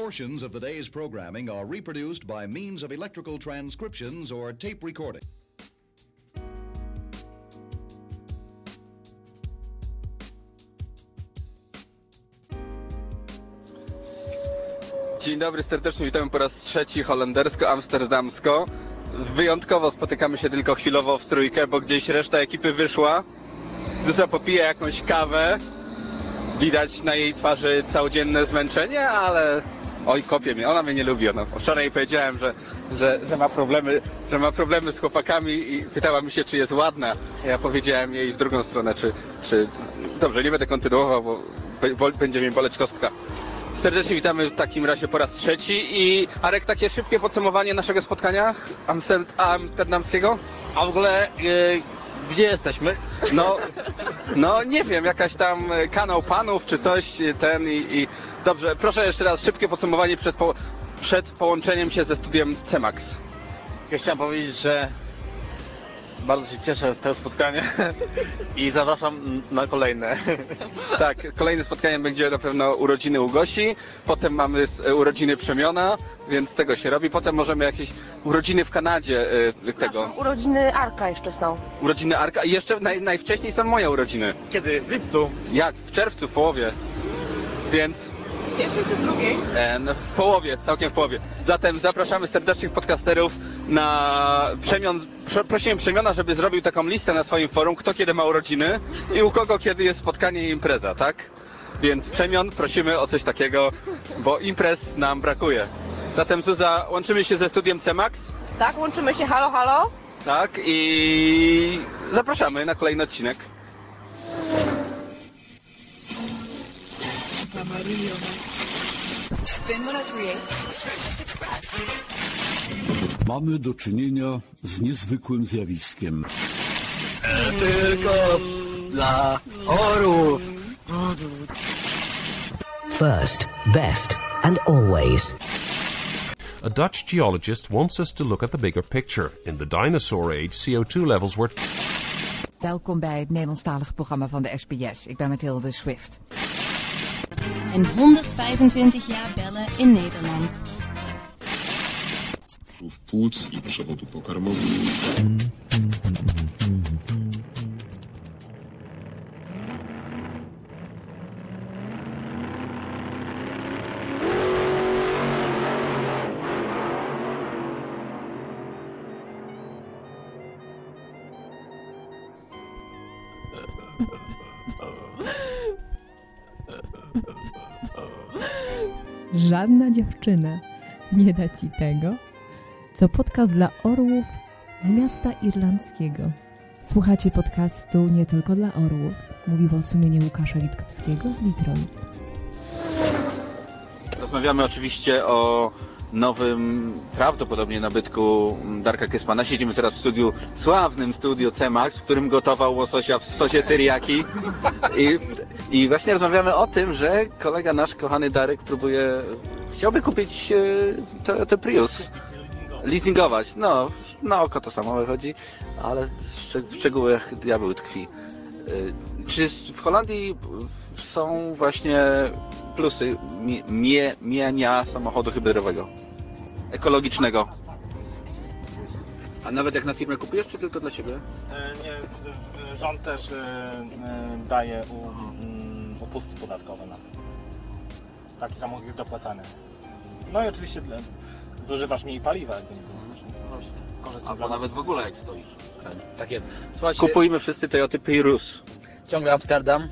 Portions of the day's programming are reproduced by means of electrical transcriptions or tape recording. Dzień dobry, serdecznie witamy po raz trzeci holendersko-amsterdamsko. Wyjątkowo spotykamy się tylko chwilowo w trójkę, bo gdzieś reszta ekipy wyszła. Zuza popije jakąś kawę. Widać na jej twarzy całodzienne zmęczenie, ale oj, kopie mnie, ona mnie nie lubi. No. Wczoraj jej powiedziałem, że, że, że, ma problemy, że ma problemy z chłopakami i pytała mi się, czy jest ładna. Ja powiedziałem jej w drugą stronę, czy, czy... Dobrze, nie będę kontynuował, bo będzie mnie boleć kostka. Serdecznie witamy w takim razie po raz trzeci i Arek, takie szybkie podsumowanie naszego spotkania amster- amsterdamskiego? A w ogóle e, gdzie jesteśmy? No, no nie wiem, jakaś tam kanał panów czy coś ten i, i... Dobrze, proszę jeszcze raz szybkie podsumowanie przed, po... przed połączeniem się ze studiem CEMAX. Ja chciałem powiedzieć, że bardzo się cieszę z tego spotkania i zapraszam na kolejne. Tak, kolejnym spotkaniem będzie na pewno urodziny u Gosi, potem mamy e, urodziny Przemiona, więc tego się robi, potem możemy jakieś urodziny w Kanadzie e, tego, Urodziny Arka jeszcze są. urodziny Arka i jeszcze naj, najwcześniej są moje urodziny. Kiedy? W lipcu. Jak? W czerwcu, w połowie. Więc Pierwszej czy drugiej? e, no, w połowie, całkiem w połowie. Zatem zapraszamy serdecznych podcasterów na Przemion. Pro- Prosiłem Przemiona, żeby zrobił taką listę na swoim forum, kto kiedy ma urodziny i u kogo kiedy jest spotkanie i impreza, tak? Więc Przemion, prosimy o coś takiego, bo imprez nam brakuje. Zatem Zuza, łączymy się ze studiem CEMAX, Tak, łączymy się. Halo, halo. tak? I zapraszamy na kolejny odcinek. Spin 1038 Breakfast Express. Mamy do czynienia z niezwykłym zjawiskiem. Tylko dla orów. First, best, and always. A Dutch geologist wants us to look at the bigger picture. In the dinosaur age, CO2 levels were Welkom bij het Nederlandstalige programma van de SBS. Ik ben Mathilde Swift. En 125 jaar bellen in Nederland. płuc i przewodu pokarmowego. Żadna dziewczyna nie da ci tego, co podcast dla orłów z miasta irlandzkiego. Słuchacie podcastu nie tylko dla orłów, mówiło sumienie Łukasza Witkowskiego z Detroit. Rozmawiamy oczywiście o nowym, prawdopodobnie nabytku Darka Kysmana. Siedzimy teraz w studiu, sławnym studiu C-Max, w którym gotował łososia w sosie teriyaki. I, I właśnie rozmawiamy o tym, że kolega nasz, kochany Darek, próbuje, chciałby kupić e, te, Prius. Leasingować. No, na oko to samo wychodzi, ale w szczegółach diabeł tkwi. E, Czy w Holandii są właśnie plusy mie- mie- mienia samochodu hybrydowego? Ekologicznego? A nawet jak na firmę kupujesz, czy tylko dla siebie? E, Nie, rząd też e, e, daje mm, upustki podatkowe na to. Taki samochód jest dopłacany. No i oczywiście dla- zużywasz mniej paliwa, jakby nie było. Albo nawet w ogóle jak stoisz. Tak jest. Słuchajcie, Kupujmy wszyscy Toyota Prius. ciągle Amsterdam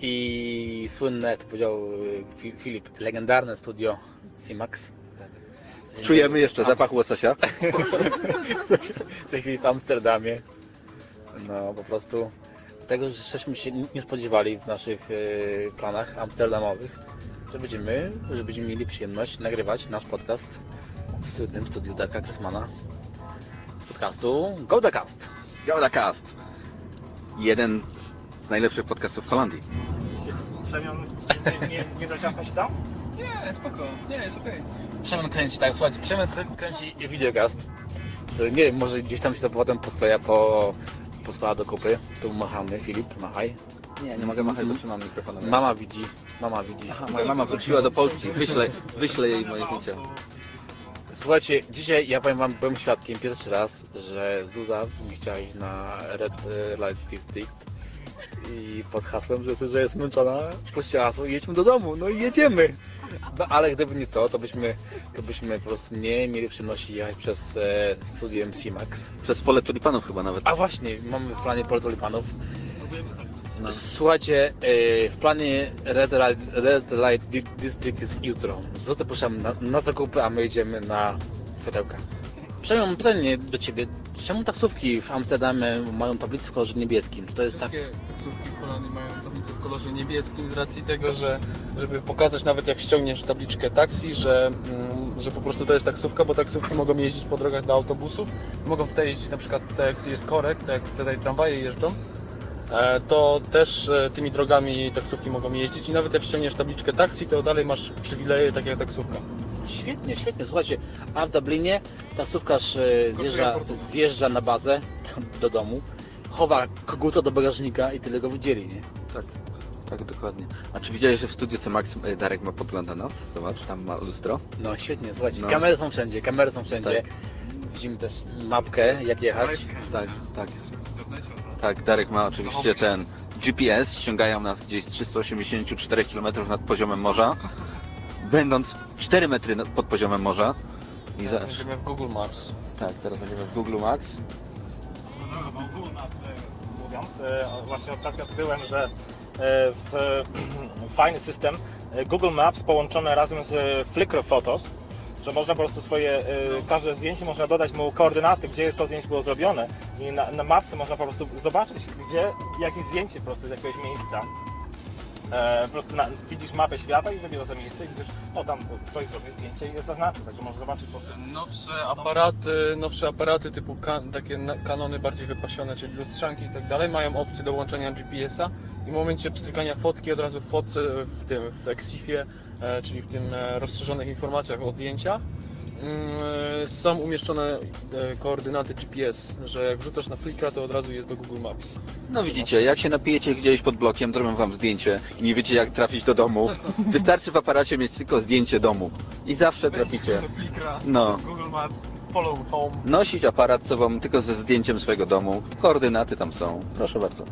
i słynne, to powiedział y, Fi- Filip, legendarne studio CIMAX. Czujemy jeszcze zapach łososia. w tej chwili w Amsterdamie. No po prostu tego, żeśmy się nie spodziewali w naszych y, planach amsterdamowych, że będziemy, że będziemy mieli przyjemność nagrywać nasz podcast w słynnym studiu Darka Krysmana z podcastu Go The Cast. Gauda Cast. Jeden z najlepszych podcastów w Holandii. Przemian, nie, nie, nie tam? Nie, spoko, nie, jest okej. Przemian kręci, tak, słuchajcie, Przemian krę- kręci videocast. Co, Nie wiem, może gdzieś tam się to potem poskleja po, poskłada do kupy. Tu machamy, Filip, machaj. Nie, nie mogę machać, bo trzymam mikrofonem. Mama widzi, mama widzi. Aha, moja mama wróciła do Polski. Wyślę, wyślę jej moje zdjęcia. Słuchajcie, dzisiaj ja powiem wam, byłem świadkiem pierwszy raz, że Zuza mi chciała iść na Red Light District i pod hasłem, że, że jest zmęczona, puściła hasło i jedźmy do domu, no i jedziemy. No ale gdyby nie to, to byśmy, to byśmy po prostu nie mieli przyjemności jechać przez e, studiem C-Max. Przez pole tulipanów chyba nawet. A właśnie, mamy w planie pole tulipanów. Słuchajcie, e, w planie Red Light, Red Light Di- District jest jutro. Złote puszczamy na, na zakupy, a my jedziemy na światełka. Przynajmniej mam pytanie do Ciebie. Czemu taksówki w Amsterdamie mają tablicę w kolorze niebieskim? Czy to jest tak... Takie taksówki w Holandii mają tablicę w kolorze niebieskim z racji tego, że żeby pokazać nawet jak ściągniesz tabliczkę taksi, że, mm, że po prostu to jest taksówka, bo taksówki mogą jeździć po drogach dla autobusów. Mogą tutaj jeździć na przykład tak jak jest korek, tak jak tutaj tramwaje jeżdżą, to też e, tymi drogami taksówki mogą jeździć i nawet jak ściągniesz tabliczkę taksi, to dalej masz przywileje tak jak taksówka. Świetnie, świetnie. Słuchajcie, a w Dublinie taksówkarz e, zjeżdża, zjeżdża na bazę do domu, chowa koguta do bagażnika i tyle go widzieli, nie? Tak, tak dokładnie. A czy widziałeś, że w studiu co Max e, Darek ma podgląd na nas? Zobacz, tam ma lustro. No świetnie, słuchajcie, No. kamery są wszędzie, kamery są wszędzie. Tak. Widzimy też mapkę, jak jechać. Tak, tak. Tak, Darek ma oczywiście ten GPS, ściągają nas gdzieś z 384 km nad poziomem morza, będąc 4 metry nad- pod poziomem morza. I za... Będziemy w Google Maps. Tak, teraz będziemy w Google Maps. mówiąc, e, właśnie ostatnio odkryłem, że e, w, fajny system e, Google Maps połączone razem z Flickr Photos, że można po prostu swoje, e, każde zdjęcie można dodać mu koordynaty, gdzie to zdjęcie było zrobione i na, na mapce można po prostu zobaczyć, gdzie jakieś zdjęcie po prostu z jakiegoś miejsca. E, po prostu na, widzisz mapę świata i zabierasz za miejsce i widzisz, o tam ktoś zrobił zdjęcie i jest zaznaczył, także możesz zobaczyć po prostu. Nowsze aparaty, nowsze aparaty typu kan, takie kanony bardziej wypasione, czyli lustrzanki i tak dalej, mają opcję dołączenia GPS-a i w momencie pstrykania fotki od razu w fotce, w tym, w Exifie, czyli w tym e, rozszerzonych informacjach o zdjęcia, mm, są umieszczone e, koordynaty GPS, że jak wrzucasz na Flickra, to od razu jest do Google Maps. No widzicie, jak się napijecie gdzieś pod blokiem, zrobią wam zdjęcie i nie wiecie jak trafić do domu, wystarczy w aparacie mieć tylko zdjęcie domu i zawsze traficie. No. Google Maps, follow home. Nosić aparat sobą tylko ze zdjęciem swojego domu, koordynaty tam są, proszę bardzo.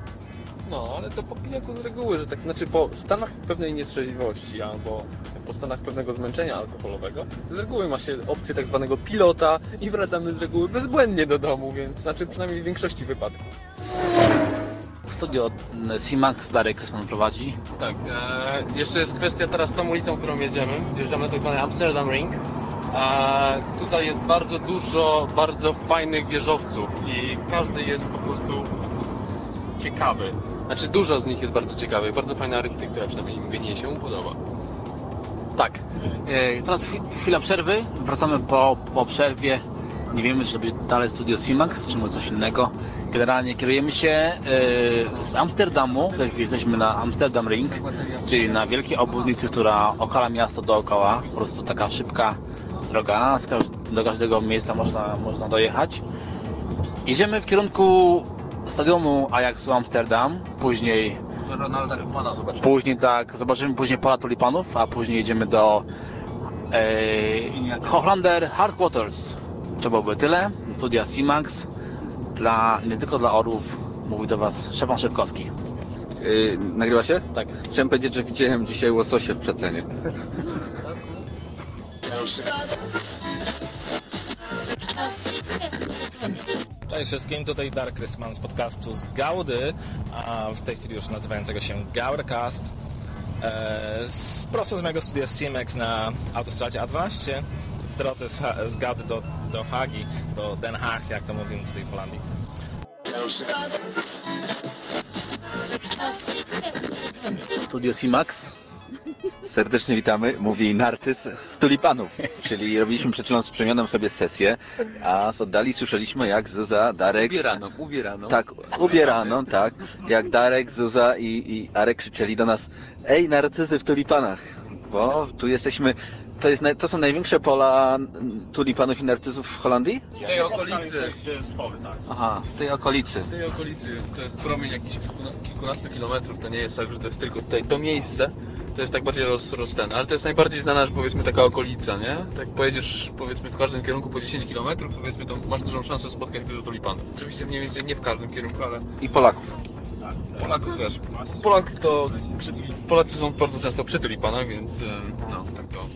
No, ale to po pijaku z reguły, że tak, znaczy po stanach pewnej nietrzeźwości albo po stanach pewnego zmęczenia alkoholowego, z reguły ma się opcję tak zwanego pilota i wracamy z reguły bezbłędnie do domu, więc znaczy przynajmniej w większości wypadków. Studio C-Max Darek Kresman prowadzi. Tak, e, jeszcze jest kwestia teraz tą ulicą, którą jedziemy, jeżdżamy na tak zwany Amsterdam Ring. E, tutaj jest bardzo dużo bardzo fajnych wieżowców i każdy jest po prostu ciekawy. Znaczy dużo z nich jest bardzo ciekawych, bardzo fajna architektura, przynajmniej mnie się podoba. Tak. E, teraz chwi- chwila przerwy. Wracamy po, po przerwie. Nie wiemy, czy będzie dalej studio C-Max, czy może coś innego. Generalnie kierujemy się e, z Amsterdamu. Jesteśmy na Amsterdam Ring, czyli na wielkiej obwodnicy, która okala miasto dookoła. Po prostu taka szybka droga. Do każdego miejsca można, można dojechać. Jedziemy w kierunku stadionu Ajaxu Amsterdam. Później Ronalda Koemana zobaczymy. Później tak, zobaczymy później pola tulipanów, a później jedziemy do e, Hochlander Hardquarters. To byłoby tyle. Studia C-Max. Dla, nie tylko dla orłów mówi do Was Szczepan Szybkowski. Yy, nagrywa się? Tak. Chciałem powiedzieć, że widziałem dzisiaj łososie w przecenie. Cześć wszystkim, tutaj Dark Rysman z podcastu z Gaudy, a w tej chwili już nazywającego się Gaurcast. E, z, prosto z mojego studia CMX na autostradzie A12 w drodze z, z Gaudy do, do Hagi, do Den Haag, jak to mówimy tutaj w Holandii. Studio C-Max. Serdecznie witamy, mówi Narcyz z Tulipanów, czyli robiliśmy przed chwilą z Przemionem sobie sesję, a z oddali słyszeliśmy jak Zuza, Darek... Ubieraną, ubieraną. Tak, ubieraną, tak, jak Darek, Zuza i, i Arek krzyczeli do nas Ej, narcyzy w tulipanach, bo tu jesteśmy to, jest, to są największe pola tulipanów i narcyzów w Holandii? W tej okolicy. Aha, w tej okolicy. W tej okolicy to jest promień jakichś kilkuna- kilkunastu kilometrów, to nie jest tak, że to jest tylko tutaj to miejsce, to jest tak bardziej roz, ale to jest najbardziej znana, że powiedzmy taka okolica, nie? Tak pojedziesz powiedzmy w każdym kierunku po 10 km, powiedzmy to masz dużą szansę spotkać dużo tulipanów. Oczywiście mniej więcej nie w każdym kierunku, ale I Polaków. Polaków też. Polak to, Polacy są bardzo często przy tulipanach, więc no, tak to.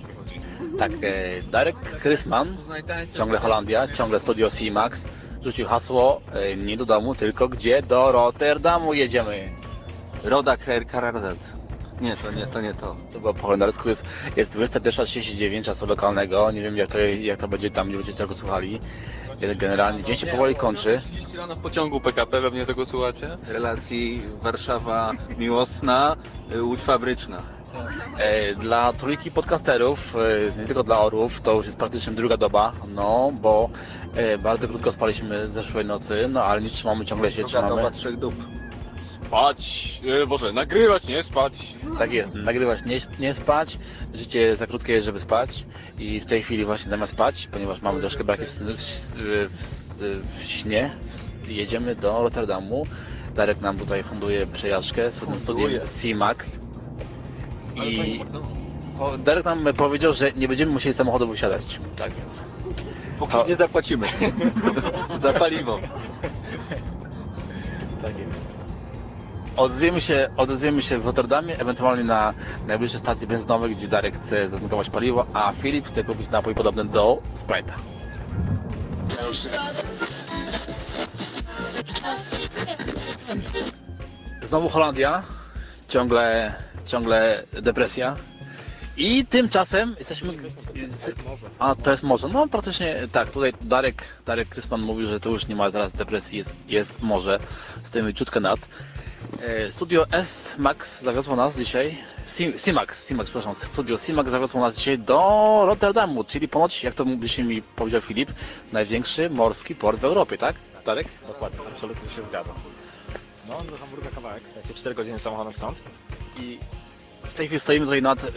Tak, e, Darek Krysman, ciągle Holandia, ciągle Studio C-Max, rzucił hasło e, nie do domu, tylko gdzie? Do Rotterdamu jedziemy. Rodak Her Kararzet. Nie, to nie, to nie to. To było po holendersku, jest, jest 21.39 czasu lokalnego, nie wiem jak to, jak to będzie tam, gdzie będziecie tego słuchali. Generalnie dzień się powoli kończy. 30 rano w pociągu PKP, pewnie tego słuchacie. Relacji Warszawa Miłosna, y, Łódź Fabryczna. E, Dla trójki podcasterów, e, nie tylko dla orłów, to już jest praktycznie druga doba, no bo e, bardzo krótko spaliśmy zeszłej nocy, no ale nie trzymamy, ciągle się Druga trzymamy. doba trzech dup. Spać, e, Boże, nagrywać, nie spać. Tak jest, nagrywać, nie, nie spać, życie jest za krótkie jest, żeby spać i w tej chwili właśnie zamiast spać, ponieważ mamy troszkę braki w, w, w, w śnie, jedziemy do Rotterdamu. Darek nam tutaj funduje przejażdżkę z fundiem studiem C-Max i Darek nam powiedział, że nie będziemy musieli samochodu wysiadać. Tak więc. Póki nie zapłacimy. Za paliwo. Tak jest. Odezwiemy się, odezwiemy się w Rotterdamie, ewentualnie na najbliższej stacji benzynowej, gdzie Darek chce zatankować paliwo, a Filip chce kupić napój podobny do Sprite'a. Znowu Holandia, ciągle, ciągle depresja. I tymczasem jesteśmy... A, to jest morze. No praktycznie tak, tutaj Darek, Darek Krysman mówił, że to już nie ma teraz depresji, jest, jest morze. Stoimy ciutkę nad. E, Studio S-Max zawiozło nas dzisiaj, C-Max, C-Max, przepraszam, Studio C-Max zawiozło nas dzisiaj do Rotterdamu, czyli ponoć, jak to dzisiaj mi powiedział Filip, największy morski port w Europie, tak? Darek? Dokładnie, absolutnie się zgadzam. No, do Hamburga kawałek, takie 4 godziny samochodem stąd. I w tej chwili stoimy tutaj nad, y,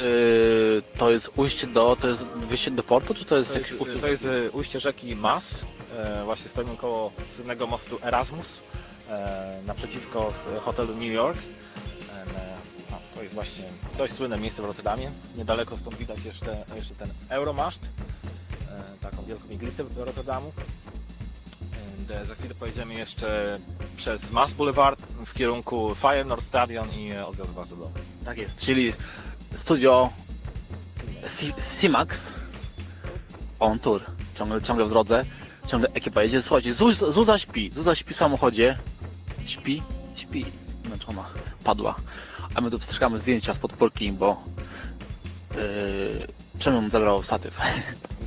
to jest ujście do, to jest wyjście do portu, czy to jest To jest, ujście? to jest e, ujście rzeki Maas. E, Właśnie stoimy koło słynnego mostu Erasmus e, naprzeciwko hotelu New York. E, to jest właśnie dość słynne miejsce w Rotterdamie. Niedaleko stąd widać jeszcze, jeszcze ten Euromaszt, taką wielką iglicę do Rotterdamu. Za chwilę pojedziemy jeszcze przez Maas Boulevard w kierunku Feyenoord Stadion i odwiozę Was do domu. Tak jest, czyli studio C-Max on tour, ciągle, ciągle w drodze, ciągle ekipa jedzie. Słuchajcie, Zuz, Zuza śpi, Zuza śpi w samochodzie, śpi, śpi, zmęczona, padła. A my tu strzegamy zdjęcia z podpórki, bo yy, Przemian zabrał statyw.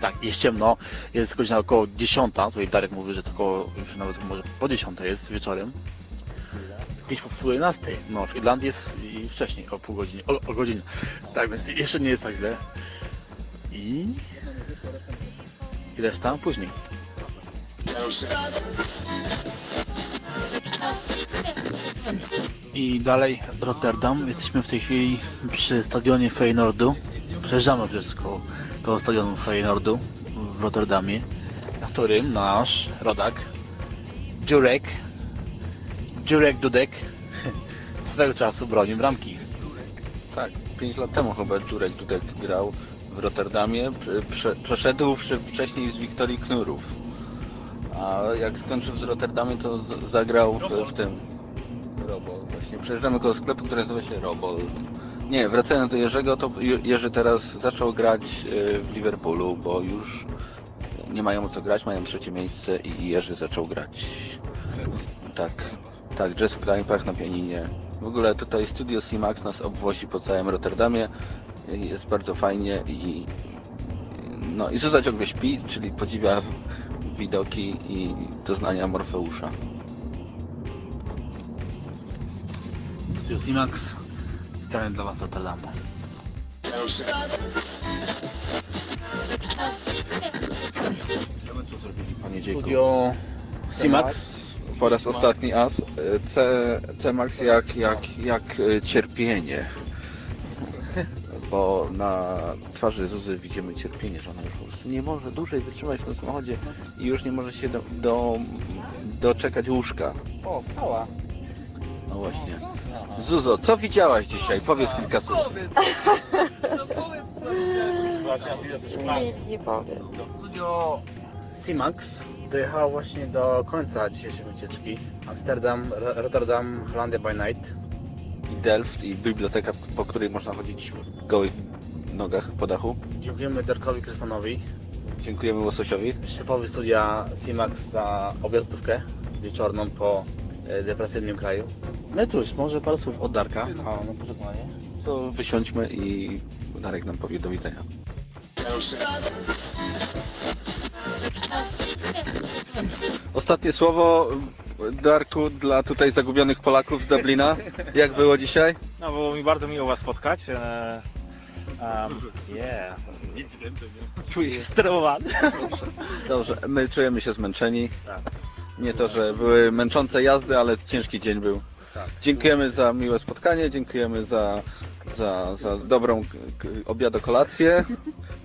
Tak, jest ciemno, jest godzina około 10, tutaj Darek mówi, że to około, już nawet może po 10 jest wieczorem. 5 po pół 11. No, w Irlandii jest i wcześniej, o pół godziny, o, o godzinę. Tak, więc jeszcze nie jest tak źle. I... I reszta później. I dalej Rotterdam. Jesteśmy w tej chwili przy stadionie Feyenoordu. Przejeżdżamy przez koło, koło stadionu Feyenoordu w Rotterdamie, na którym nasz rodak Jurek Jurek Dudek swego czasu bronił bramki. Tak, 5 lat temu chyba Jurek Dudek grał w Rotterdamie. Prze, przeszedłszy wcześniej z Wiktorii Knurów. A jak skończył z Rotterdamie, to zagrał w, w tym Robol. Właśnie przejeżdżamy koło sklepu, który nazywa się Robol. Nie, wracając do Jerzego, to Je- Jerzy teraz zaczął grać y, w Liverpoolu, bo już nie mają co grać, mają trzecie miejsce i Jerzy zaczął grać. Tak, tak, jazz w knajpach na pianinie. W ogóle tutaj studio C-Max nas obwozi po całym Rotterdamie. Jest bardzo fajnie i no i Zuza ciągle śpi, czyli podziwia widoki i doznania Morfeusza. Studio C-Max specjalnie dla Was Dziejku? Studio C-Max. Po raz ostatni as. C, C-Max jak, jak, jak e, cierpienie. bo na twarzy Zuzy widzimy cierpienie, że ona już po prostu nie może dłużej wytrzymać w tym samochodzie i już nie może się do, do, doczekać łóżka. O, wstała. No właśnie. Zuzo, co widziałaś dzisiaj? Powiedz kilka słów. Nic nie powiem. Studio Simax dojechało właśnie do końca dzisiejszej wycieczki. Amsterdam, Ro- Rotterdam, Hollandia by Night. I Delft i biblioteka, po której można chodzić w gołych nogach po dachu. Dziękujemy Darkowi Krysmanowi. Dziękujemy Łososiowi. Szefowi studia Simax za objazdówkę wieczorną po depresyjnym kraju. No cóż, może parę słów od Darka. A no pożegnanie. To wysiądźmy i Darek nam powie do widzenia. Ostatnie słowo, Darku, dla tutaj zagubionych Polaków z Dublina. Jak było dzisiaj? No, było mi bardzo miło Was spotkać. E, um, yeah. Nic więcej nie. Czuję się sterowany. Dobrze, my czujemy się zmęczeni. Tak. Nie to, że były męczące jazdy, ale ciężki dzień był. Tak. Dziękujemy za miłe spotkanie, dziękujemy za, za, za dobrą obiadokolację.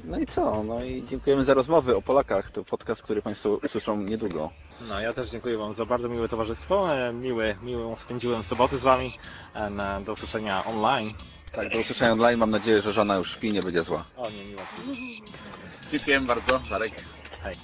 No i co? No i dziękujemy za rozmowy o Polakach. To podcast, który Państwo usłyszą niedługo. No, ja też dziękuję Wam za bardzo miłe towarzystwo. E, Miły, miłą spędziłem soboty z Wami. E, na- Do usłyszenia online. Tak, do usłyszenia online. Mam nadzieję, że żona już śpi, nie będzie zła. O nie, miło. Dziękujemy bardzo, Darek. Hej.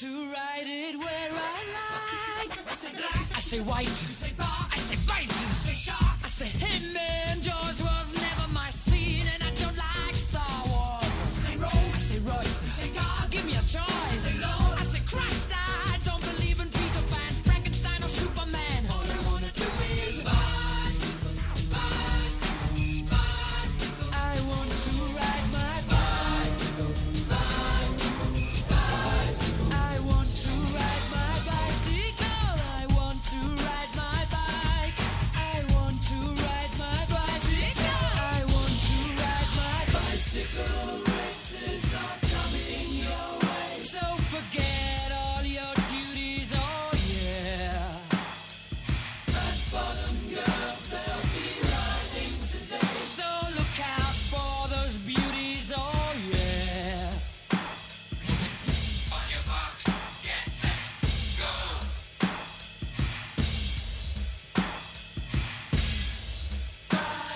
to write it where I like. I say black. I say white. You say bar. I say bite. You say shark. I say hit me.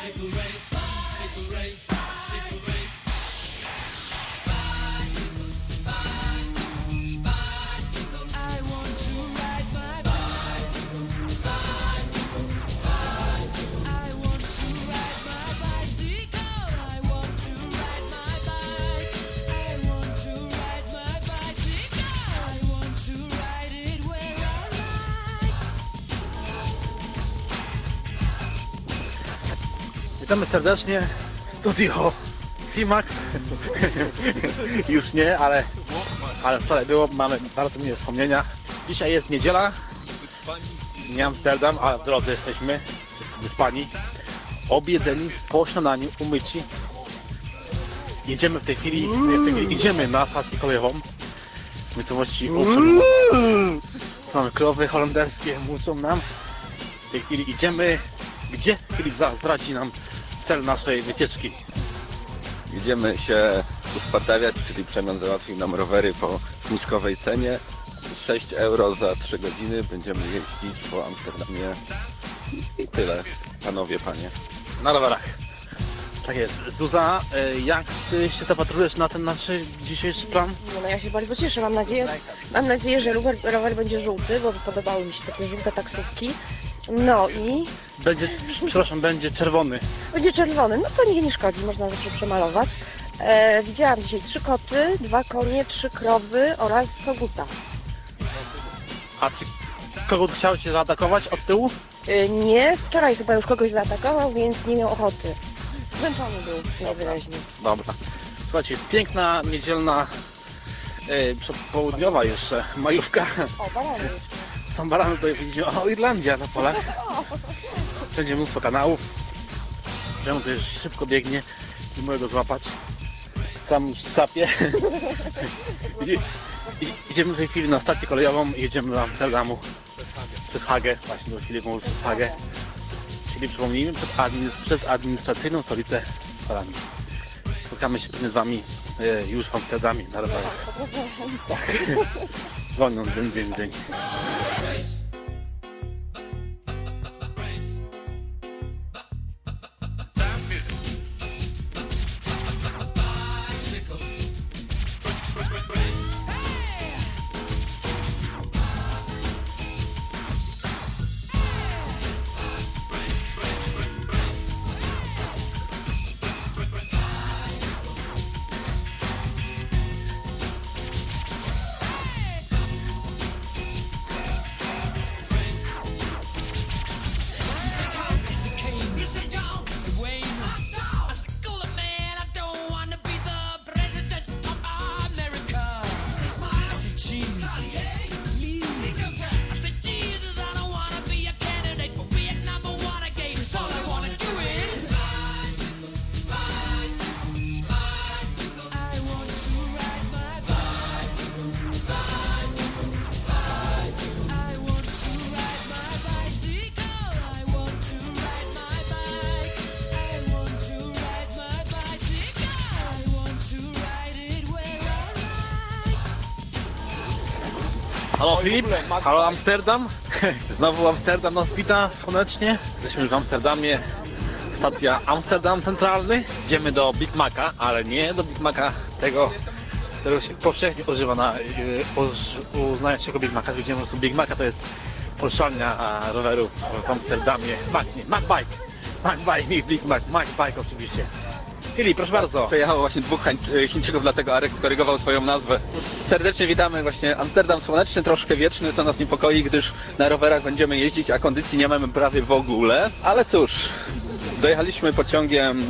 Take away Witamy serdecznie. Studio Simax. Już nie, ale, ale wczoraj było. Mamy bardzo miłe wspomnienia. Dzisiaj jest niedziela. Nie Amsterdam, ale w drodze jesteśmy. Wszyscy wyspani. Objedzeni, po śniadaniu, umyci. Jedziemy w tej chwili, nie, w tej chwili idziemy na stację kolejową w miejscowości Ocean. Tu mamy krowy holenderskie, muszą nam. W tej chwili idziemy. Gdzie? Filip zdradzi nam cel naszej wycieczki. Idziemy się uspartawiać, czyli Przemian załatwił nam rowery po zniżkowej cenie. 6 euro za 3 godziny. Będziemy jeździć po Amsterdamie. I tyle, panowie, panie. Na rowerach. Tak jest. Zuza, e, jak ty się zapatrujesz na ten nasz dzisiejszy plan? No, no ja się bardzo cieszę. Mam nadzieję, mam nadzieję że rower, rower będzie żółty, bo podobały mi się takie żółte taksówki. No i Będzie, przepraszam, będzie czerwony. będzie czerwony. No to nie, nie szkodzi, można zawsze przemalować. E, widziałam dzisiaj trzy koty, dwa konie, trzy krowy oraz koguta. A czy kogut chciał cię zaatakować od tyłu? Y, Nie, wczoraj chyba już kogoś zaatakował, więc nie miał ochoty. Zmęczony był najwyraźniej. Dobra. Słuchajcie, jest piękna, niedzielna, e, przedpołudniowa jeszcze majówka. O, barany jeszcze. Są barany, tutaj widzimy, o Irlandia na polach. Wszędzie mnóstwo kanałów. Czemu to już szybko biegnie, nie mogę go złapać. Sam już sapie. Idziemy w tej chwili na stację kolejową i jedziemy do Amsterdamu przez Hagę, właśnie do chwili mówił przez Hagę. Czyli przypomnijmy, przed administ- przez administracyjną stolicę Holandii. Spotkamy się z Wami e, już w Amsterdamie na. Tak. 算了，真真真。真 Halo Amsterdam. Znowu Amsterdam nas wita słonecznie. Jesteśmy już w Amsterdamie. Stacja Amsterdam Centralny. Idziemy do Big Maca, ale nie do Big Maca tego, którego się powszechnie używa na uznaniu się jako Big Maca. Widzimy po prostu Big Maca to jest polszalnia a, rowerów w Amsterdamie. Mac, nie, Macbike. Nie Big Mac, Macbike oczywiście. Filip, proszę bardzo. Przejechało właśnie dwóch Chińczyków, dlatego Arek skorygował swoją nazwę. Serdecznie witamy właśnie Amsterdam słoneczny, troszkę wieczny, co nas niepokoi, gdyż na rowerach będziemy jeździć, a kondycji nie mamy prawie w ogóle. Ale cóż, dojechaliśmy pociągiem e,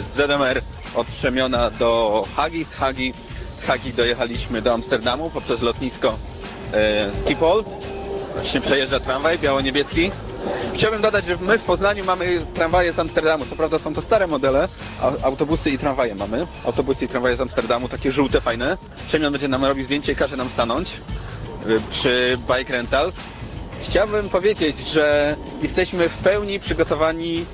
z ZMR od Przemiona do Hagi, z Hagi, z Hagi dojechaliśmy do Amsterdamu poprzez lotnisko e, Schiphol. Właśnie przejeżdża tramwaj biało-niebieski. Chciałbym dodać, że my w Poznaniu mamy tramwaje z Amsterdamu. Co prawda są to stare modele, a autobusy i tramwaje mamy. Autobusy i tramwaje z Amsterdamu, takie żółte, fajne. Przemian będzie nam robił zdjęcie i każe nam stanąć y, przy Bike Rentals. Chciałbym powiedzieć, że jesteśmy w pełni przygotowani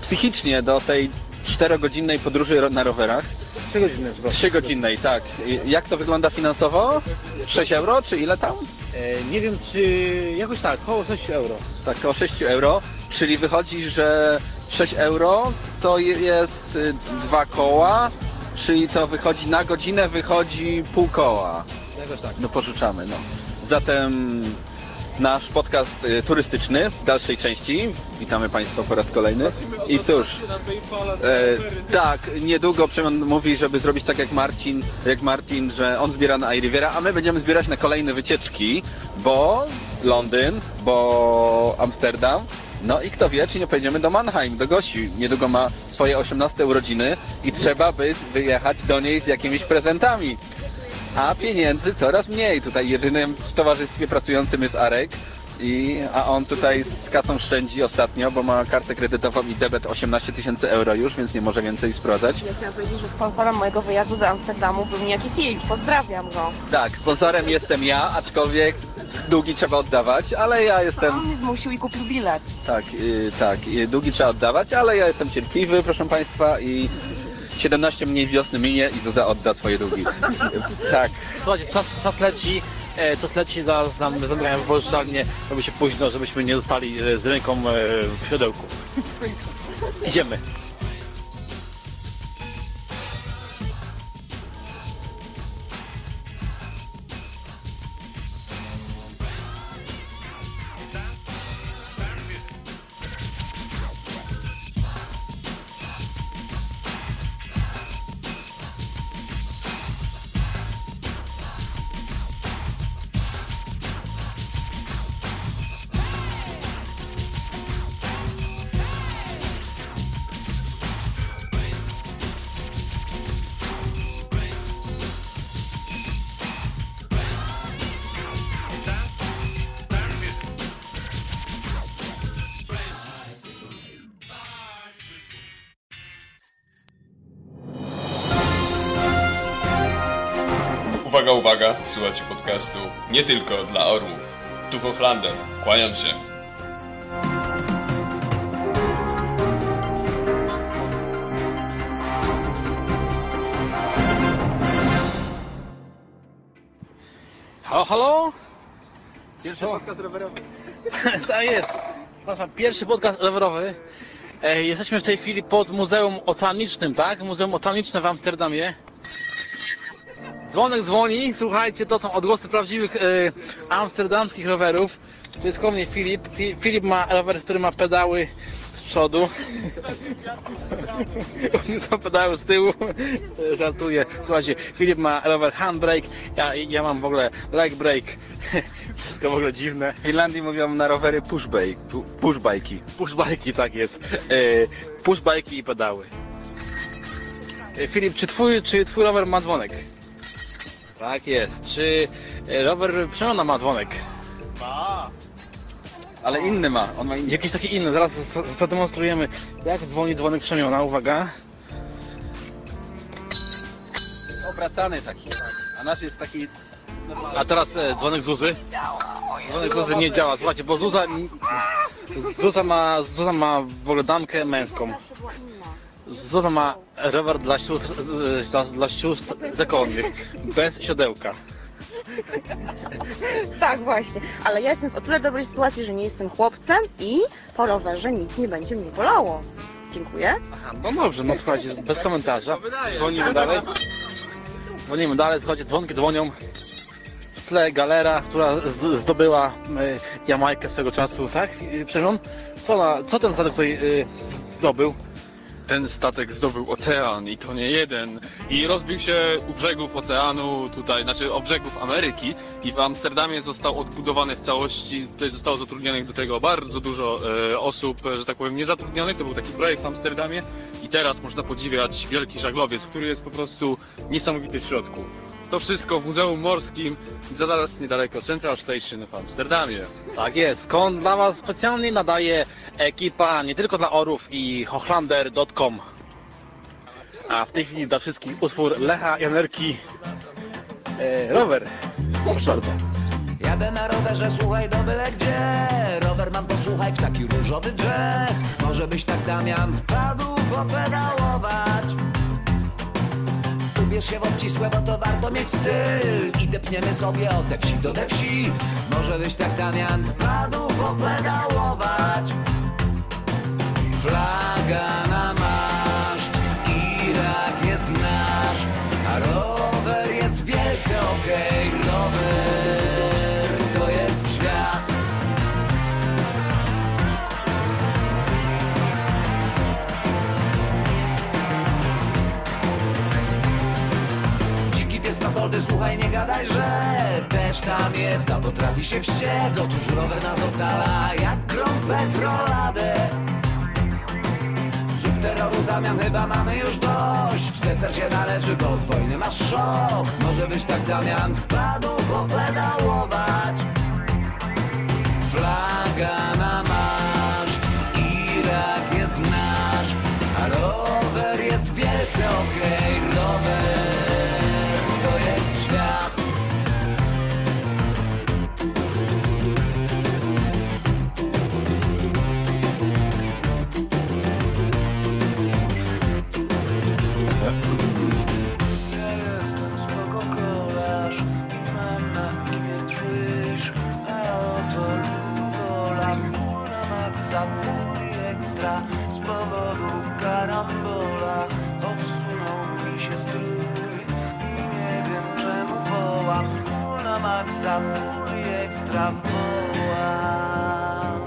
psychicznie do tej czterogodzinnej podróży na rowerach. Trzy godziny. Trzy godzinnej, tak. Jak to wygląda finansowo? 6 euro, czy ile tam? E, nie wiem, czy jakoś tak, około 6 euro. Tak, około 6 euro, czyli wychodzi, że 6 euro to je- jest y, dwa koła, czyli to wychodzi na godzinę, wychodzi pół koła. Jakoś tak. No pożyczamy, no. Zatem nasz podcast y, turystyczny w dalszej części. Witamy Państwa po raz kolejny. I cóż, e, tak, niedługo Przemian mówi, żeby zrobić tak jak Marcin, jak Martin, że on zbiera na iRiviera, a my będziemy zbierać na kolejne wycieczki, bo Londyn, bo Amsterdam, no i kto wie, czy nie pojedziemy do Mannheim, do Gosi. Niedługo ma swoje 18 urodziny i trzeba by wyjechać do niej z jakimiś prezentami. A pieniędzy coraz mniej. Tutaj jedynym w towarzystwie pracującym jest Arek. I, a on tutaj z kasą szczędzi ostatnio, bo ma kartę kredytową i debet 18 tysięcy euro już, więc nie może więcej sprowadzać. Ja chciałam powiedzieć, że sponsorem mojego wyjazdu do Amsterdamu był niejaki Filip. Pozdrawiam go. Tak, sponsorem jestem ja, aczkolwiek długi trzeba oddawać, ale ja jestem... On mnie zmusił i kupił bilet. Tak, y, tak, y, długi trzeba oddawać, ale ja jestem cierpliwy, proszę Państwa, i 17 mniej wiosny minie i Zuza odda swoje długi. tak. Słuchajcie, czas, czas leci, e, czas leci, za zam, zamykamy poruszalnię, robi się późno, żebyśmy nie zostali e, z ręką e, w siodełku. Idziemy. Uwaga, uwaga, słuchajcie podcastu nie tylko dla orłów. Tu Hoflander, kłaniam się. Halo, halo? Pierwszy podcast rowerowy. tak jest. Przepraszam, pierwszy podcast rowerowy. E, jesteśmy w tej chwili pod Muzeum Oceanicznym, tak? Muzeum Oceaniczne w Amsterdamie. Dzwonek dzwoni, słuchajcie, to są odgłosy prawdziwych e, amsterdamskich rowerów. Tu jest koło mnie Filip. Fi- Filip ma rower, który ma pedały z przodu. Są pedały z tyłu. Żartuję. Słuchajcie, Filip ma rower handbrake, ja, ja mam w ogóle leg brake. Wszystko w ogóle dziwne. W Finlandii mówią na rowery pushbike, pu- pushbajki. Pushbajki, tak jest. E, Pushbajki i pedały. E, Filip, czy twój, czy twój rower ma dzwonek? Tak jest. Czy e, rower Przemiana ma dzwonek? Ma. Ale inny ma, on ma inny. Jakiś taki inny, zaraz z- zademonstrujemy jak dzwoni dzwonek Przemiana, uwaga. Jest obracany taki, a nasz jest taki... A teraz e, dzwonek Zuzy. Dzwonek Zuzy nie działa, słuchajcie, bo Zuza, Zuza, ma, Zuza ma w ogóle damkę męską. Zuza ma rower dla sióstr, dla, dla sióstr zakonnych, bez siodełka. Tak, właśnie. Ale ja jestem w o tyle dobrej sytuacji, że nie jestem chłopcem i po rowerze nic nie będzie mnie bolało. Dziękuję. Aha, no dobrze, no słuchajcie, bez komentarza. Dzwonimy dalej. Dzwonimy dalej, słuchajcie, dzwonki dzwonią. W tle galera, która z, zdobyła y, Jamajkę swego czasu, tak? Przemian? Co, na, co ten statek tutaj y, zdobył? Ten statek zdobył ocean i to nie jeden. I rozbił się u brzegów oceanu, tutaj, znaczy o brzegów Ameryki i w Amsterdamie został odbudowany w całości. Tutaj zostało zatrudnionych do tego bardzo dużo e, osób, że tak powiem, niezatrudnionych. To był taki projekt w Amsterdamie i teraz można podziwiać wielki żaglowiec, który jest po prostu niesamowity w środku. To wszystko w Muzeum Morskim, zaraz niedaleko Central Station w Amsterdamie. Tak jest, skąd dla Was specjalnie nadaje ekipa nie tylko dla orów i hochlander.com. A w tej chwili dla wszystkich utwór Lecha Janerki e, rower. Proszę bardzo. Jadę na rowerze, słuchaj do byle gdzie Rower mam posłuchaj w taki różowy jazz Może byś tak Damian wpadł popedałować Ubierz się w obcisłe, bo to warto mieć styl. I depniemy sobie od te wsi do te wsi. Może byś tak Damian wpadł popedałować. Flaga na maszt Matoldy, słuchaj, nie gadaj, że też tam jest, a potrafi się wściec. Otóż rower nas ocala, jak grom petroladę. Zup terroru, Damian, chyba mamy już dość. Deser się należy, bo od wojny masz szok. Może być tak, Damian, wpadł popedałować. Flaga na i ekstra, z powodu karambola. Odsunął mi się strój i nie wiem czemu wołam, full na maksa, full ekstra wołam.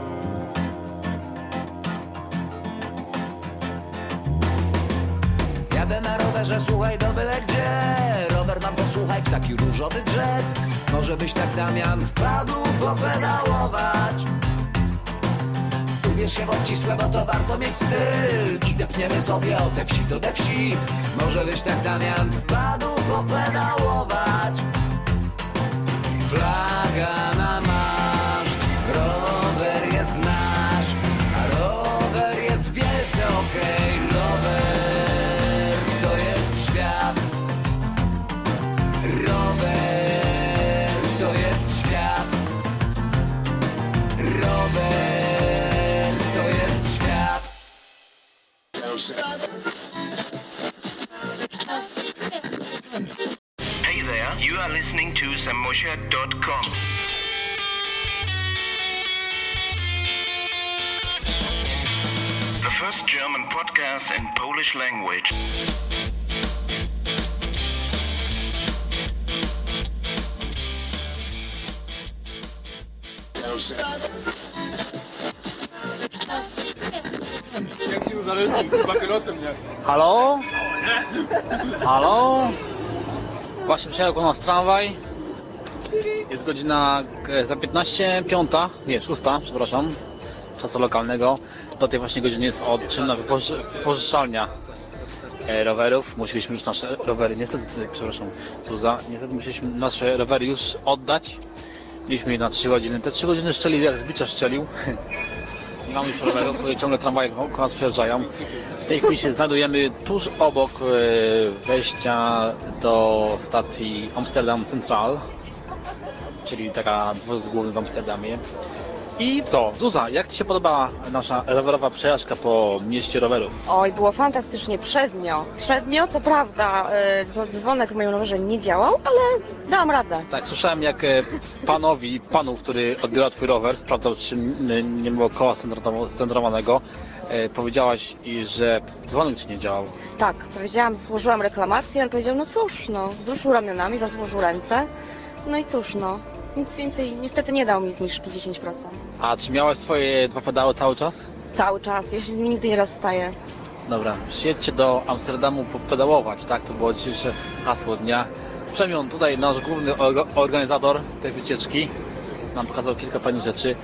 Jadę na rowerze, słuchaj do byle gdzie. Rower mam posłuchaj w taki różowy jazz Może byś tak Damian wpadł popedałować Ubierz się w obcisłe, bo to warto mieć styl. I depniemy sobie od te wsi do te wsi. Może byś tak Damian wpadł popedałować. Flaga Porsche.com. The first German podcast in Polish language. Jak się uzależnił z papierosem, nie? Halo? Halo? Właśnie przyjechał nas tramwaj. Jest godzina e, za 15, piąta, nie, szósta, przepraszam, czasu lokalnego. Do tej właśnie godziny jest odczynna wypoży- wypożyczalnia e, rowerów. Musieliśmy już nasze rowery, niestety, przepraszam, Zuza, niestety musieliśmy nasze rowery już oddać. Mieliśmy je na 3 godziny. Te 3 godziny szczelił jak z bicia szczelił. Mamy już rowerów, które ciągle tramwaje ko- koło nas przejeżdżają. W tej chwili się znajdujemy tuż obok e, wejścia do stacji Amsterdam Central, czyli taka dwóz główny w Amsterdamie. I co? Zuza, jak Ci się podobała nasza rowerowa przejażdżka po mieście rowerów? Oj, było fantastycznie przednio. Przednio, co prawda, dzwo- dzwonek w moim rowerze nie działał, ale dałam radę. Tak, słyszałem jak e, panowi, panu, który odbierał Twój rower, sprawdzał czy nie było koła scentrowanego, e, powiedziałaś, że dzwonek Ci nie działał. Tak, powiedziałam, złożyłam reklamację, on powiedział, no cóż, no, wzruszył ramionami, rozłożył ręce, no i cóż, no, nic więcej niestety nie dał mi zniżki 10%. A czy miałaś swoje dwa pedały cały czas? Cały czas, ja się z nimi nigdy nie rozstaję. Dobra, przyjedźcie do Amsterdamu popedałować, tak? To było dzisiejsze hasło dnia. Przemian, tutaj nasz główny orga- organizator tej wycieczki nam pokazał kilka fajnych rzeczy.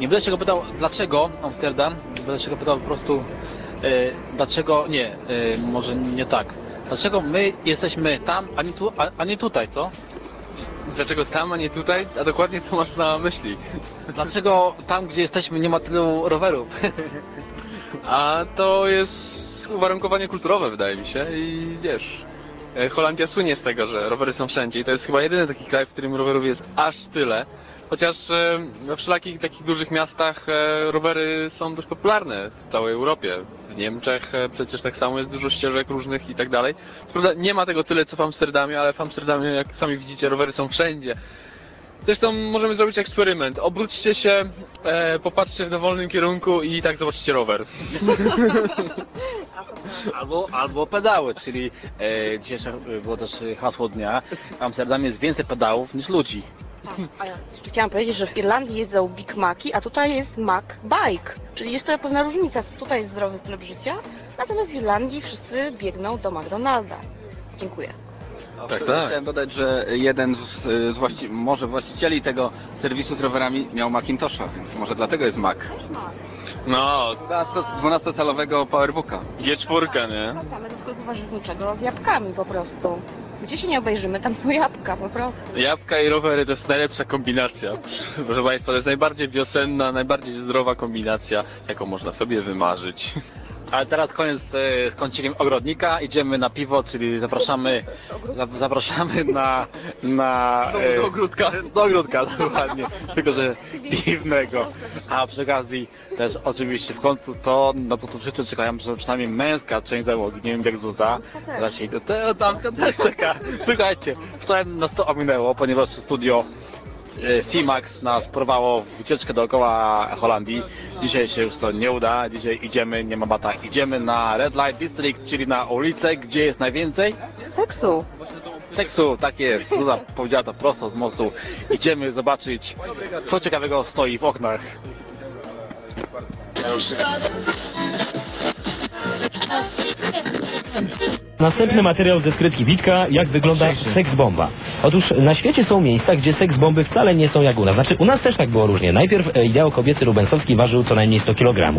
Nie będę się go pytał, dlaczego Amsterdam, będę się go pytał po prostu, e, dlaczego, nie, e, może nie tak. Dlaczego my jesteśmy tam, a nie, tu, a, a nie tutaj, co? Dlaczego tam, a nie tutaj? A dokładnie co masz na myśli? Dlaczego tam, gdzie jesteśmy, nie ma tylu rowerów? A to jest uwarunkowanie kulturowe, wydaje mi się. I wiesz, e, Holandia słynie z tego, że rowery są wszędzie i to jest chyba jedyny taki kraj, w którym rowerów jest aż tyle. Chociaż e, we wszelakich takich dużych miastach e, rowery są dość popularne w całej Europie. W Niemczech e, przecież tak samo jest dużo ścieżek różnych i tak dalej. Nie ma tego tyle co w Amsterdamie, ale w Amsterdamie, jak sami widzicie, rowery są wszędzie. Zresztą możemy zrobić eksperyment. Obróćcie się, e, popatrzcie w dowolnym kierunku i tak zobaczycie rower. Albo, albo pedały, czyli e, dzisiejsze było też hasło dnia. W Amsterdamie jest więcej pedałów niż ludzi. A ja jeszcze chciałam powiedzieć, że w Irlandii jedzą Big Maci, a tutaj jest Mac Bike. Czyli jest to pewna różnica. Tutaj jest zdrowy styl życia, natomiast w Irlandii wszyscy biegną do McDonalda. Dziękuję. Tak, tak. Chciałem dodać, że jeden z, z właści- może właścicieli tego serwisu z rowerami miał Macintosha, więc może dlatego jest Mac. No. 12-calowego powerbooka. G4, nie? Wracamy do sklepu warzywniczego z jabłkami po prostu. Gdzie się nie obejrzymy, tam są jabłka po prostu. Jabłka i rowery to jest najlepsza kombinacja. Proszę Państwa, to jest najbardziej wiosenna, najbardziej zdrowa kombinacja, jaką można sobie wymarzyć. Ale teraz koniec e, z kącikiem ogrodnika, idziemy na piwo, czyli zapraszamy, za, zapraszamy na, na Do- do ogródka. do ogródka, dokładnie, tylko że piwnego. A przy okazji też oczywiście w końcu to, na co tu wszyscy czekają, że przynajmniej męska część załogi, nie wiem jak Zuza, raczej to, to damska też czeka. Słuchajcie, wczoraj nas to ominęło, ponieważ studio e, C-Max nas porwało w wycieczkę dookoła Holandii. Dzisiaj się już to nie uda. Dzisiaj idziemy, nie ma bata, idziemy na Red Light District, czyli na ulicę, gdzie jest najwięcej seksu. Seksu, tak jest. Zuza powiedziała to prosto z mostu. Idziemy zobaczyć, co ciekawego stoi w oknach. Następny materiał ze skrytki Witka, jak wygląda seksbomba. Otóż na świecie są miejsca, gdzie seksbomby wcale nie są jak u nas. Znaczy u nas też tak było różnie. Najpierw e, ideał kobiety Rubensowski ważył co najmniej 100 kg.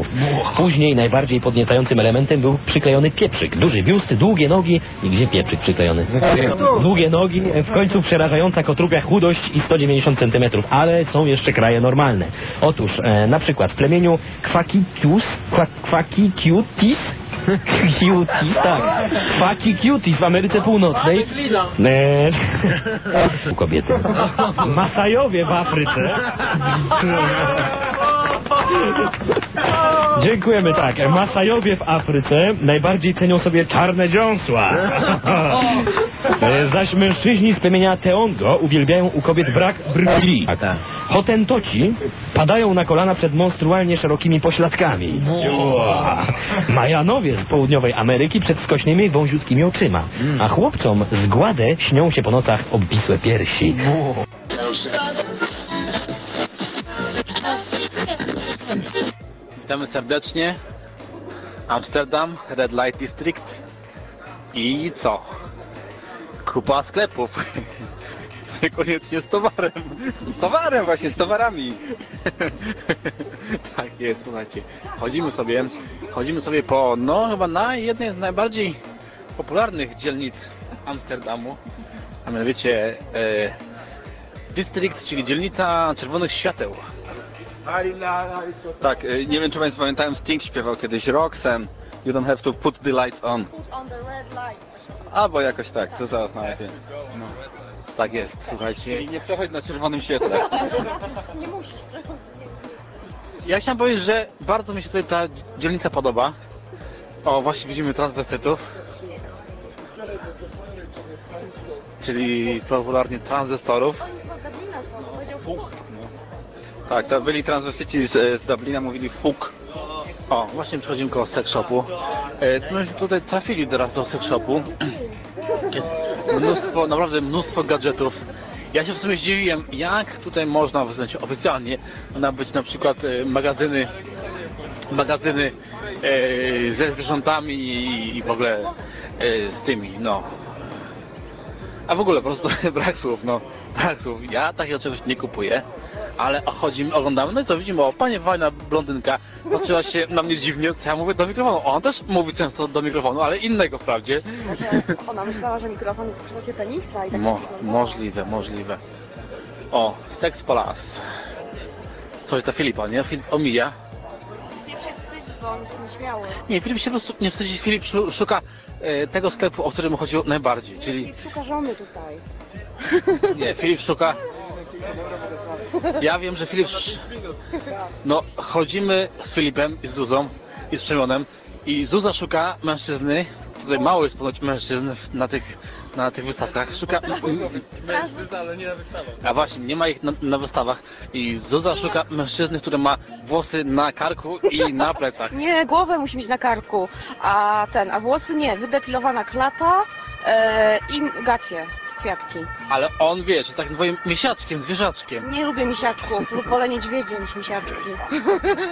Później najbardziej podniecającym elementem był przyklejony pieprzyk. Duży biust, długie nogi i gdzie pieprzyk przyklejony? Długie nogi, e, w końcu przerażająca kotrupia chudość i 190 cm. Ale są jeszcze kraje normalne. Otóż e, na przykład w plemieniu Kwakitius, Kwa- Kwakiciutis, Cuties, tak. Kwaki Cuties w Ameryce Północnej. E, u kobiety. Masajowie w Afryce. Dziękujemy, tak. Masajowie w Afryce najbardziej cenią sobie czarne dziąsła. E, Zaś mężczyźni z plemienia Teongo uwielbiają u kobiet brak brwi. Hotentoci padają na kolana przed monstrualnie szerokimi pośladkami. Ua. Majanowie z południowej Ameryki przed skośnymi wąziutkimi oczyma. A chłopcom z Gładę śnią się po nocach obwisłe piersi. Witamy serdecznie. Amsterdam, Red Light District. I co? Kupa sklepów. Niekoniecznie z towarem. Z towarem właśnie, z towarami. tak jest, słuchajcie. Chodzimy sobie, chodzimy sobie po, no chyba na jednej z najbardziej popularnych dzielnic Amsterdamu. A mianowicie e, District, czyli dzielnica czerwonych świateł. Tak, y, nie wiem czy Państwo pamiętają, Sting śpiewał kiedyś Roxanne, You don't have to put the lights on. On the red light. Albo jakoś tak, to za na razie. No. Tak jest, słuchajcie. Czyli nie przechodź na czerwonym świetle. Nie musisz. Ja chciałem powiedzieć, że bardzo mi się tutaj ta dzielnica podoba. O, właśnie widzimy transwestytów. Czyli popularnie tranzystorów. Tak, to byli transwestyci z, z Dublina, mówili fuk. O, właśnie przechodzimy koło sex shopu. E, Myśmy tutaj trafili teraz do sex shopu. Jest mnóstwo, naprawdę mnóstwo gadżetów. Ja się w sumie zdziwiłem, jak tutaj można w sensie oficjalnie nabyć na przykład e, magazyny magazyny e, ze zwierzętami i, w ogóle z tymi, no. A w ogóle po prostu brak słów, no. Brak słów. Ja takiego czegoś nie kupuję, ale chodzimy, oglądamy, no i co, widzimy, o, panie fajna blondynka, patrzyła się na mnie dziwnie, co ja mówię do mikrofonu. On też mówi często do mikrofonu, ale innego wprawdzie. Może ona myślała, że mikrofon jest w kształcie penisa i tak Mo, możliwe, możliwe. O, Sex Palace. Coś dla Filipa, nie? Filip omija. Nie się wstydź, bo on jest nieśmiały. Nie, Filip się po prostu nie wstydzi. Filip szu- szuka tego sklepu, o którym chodziło najbardziej, czyli Szuka żony tutaj. nie, Filip szuka. Ja wiem, że Filip. No, chodzimy z Filipem i z Zuzą i z Przemionem i Zuza szuka mężczyzny. Tutaj mało jest ponoć mężczyzn na tych, na tych wystawkach. Szuka. Mężczyzn, ale nie na wystawach. A właśnie, nie ma ich na, na wystawach. I Zuza szuka mężczyzny, który ma włosy na karku i na plecach. Nie, głowę musi mieć na karku, a ten, a włosy nie, wydepilowana klata e, i gacie, kwiatki. Ale on, wiesz, jest takim twoim miesiaczkiem, zwierzaczkiem. Nie lubię misiaczków, lub wolę niedźwiedzie niż misiaczki.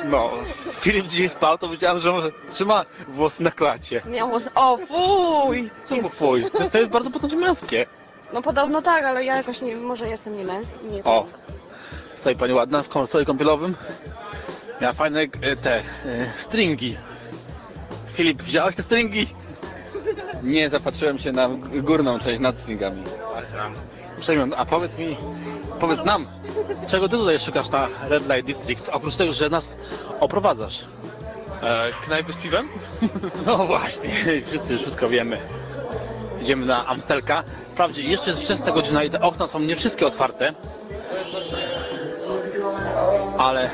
No, Filip dzisiaj spał, to wiedziałem, że może trzyma włosy na klacie. Miał włosy, o fuj! Czemu twój? To jest, to jest bardzo podobnie męskie. No podobno tak, ale ja jakoś nie, może jestem nie męs, nie O, stoi pani ładna w konsoli kąpielowym. Miała fajne e, te e, stringi. Filip, wziąłeś te stringi? Nie, zapatrzyłem się na górną część nad stringami. Przemian, a powiedz mi, powiedz nam, czego ty tutaj szukasz na Red Light District, oprócz tego, że nas oprowadzasz? E, knajpy z piwem? No właśnie, wszyscy już wszystko wiemy. Idziemy na Amstelka. Wprawdzie jeszcze jest wczesna godzina i te okna są nie wszystkie otwarte. Ale,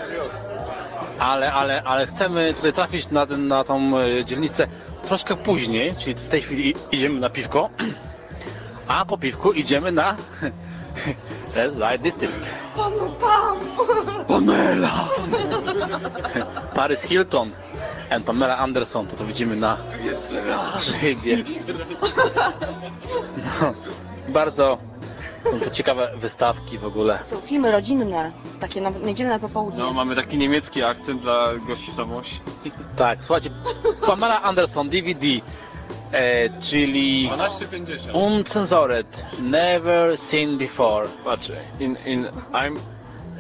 ale, ale, ale chcemy tutaj trafić na, ten, na tą e, dzielnicę troszkę później, czyli w tej chwili idziemy na piwko, a po piwku idziemy na Red Light District. Pam, pam! Pamela! Paris Hilton and Pamela Anderson, to to widzimy na szybie. No, bardzo są to ciekawe wystawki w ogóle. Są filmy rodzinne, takie na niedzielne popołudnie. No, mamy taki niemiecki akcent dla gości Samoś. Tak, słuchajcie, Pamela Anderson DVD, e, czyli 12,50. Uncensored, Never Seen Before. Patrz, in, in, I'm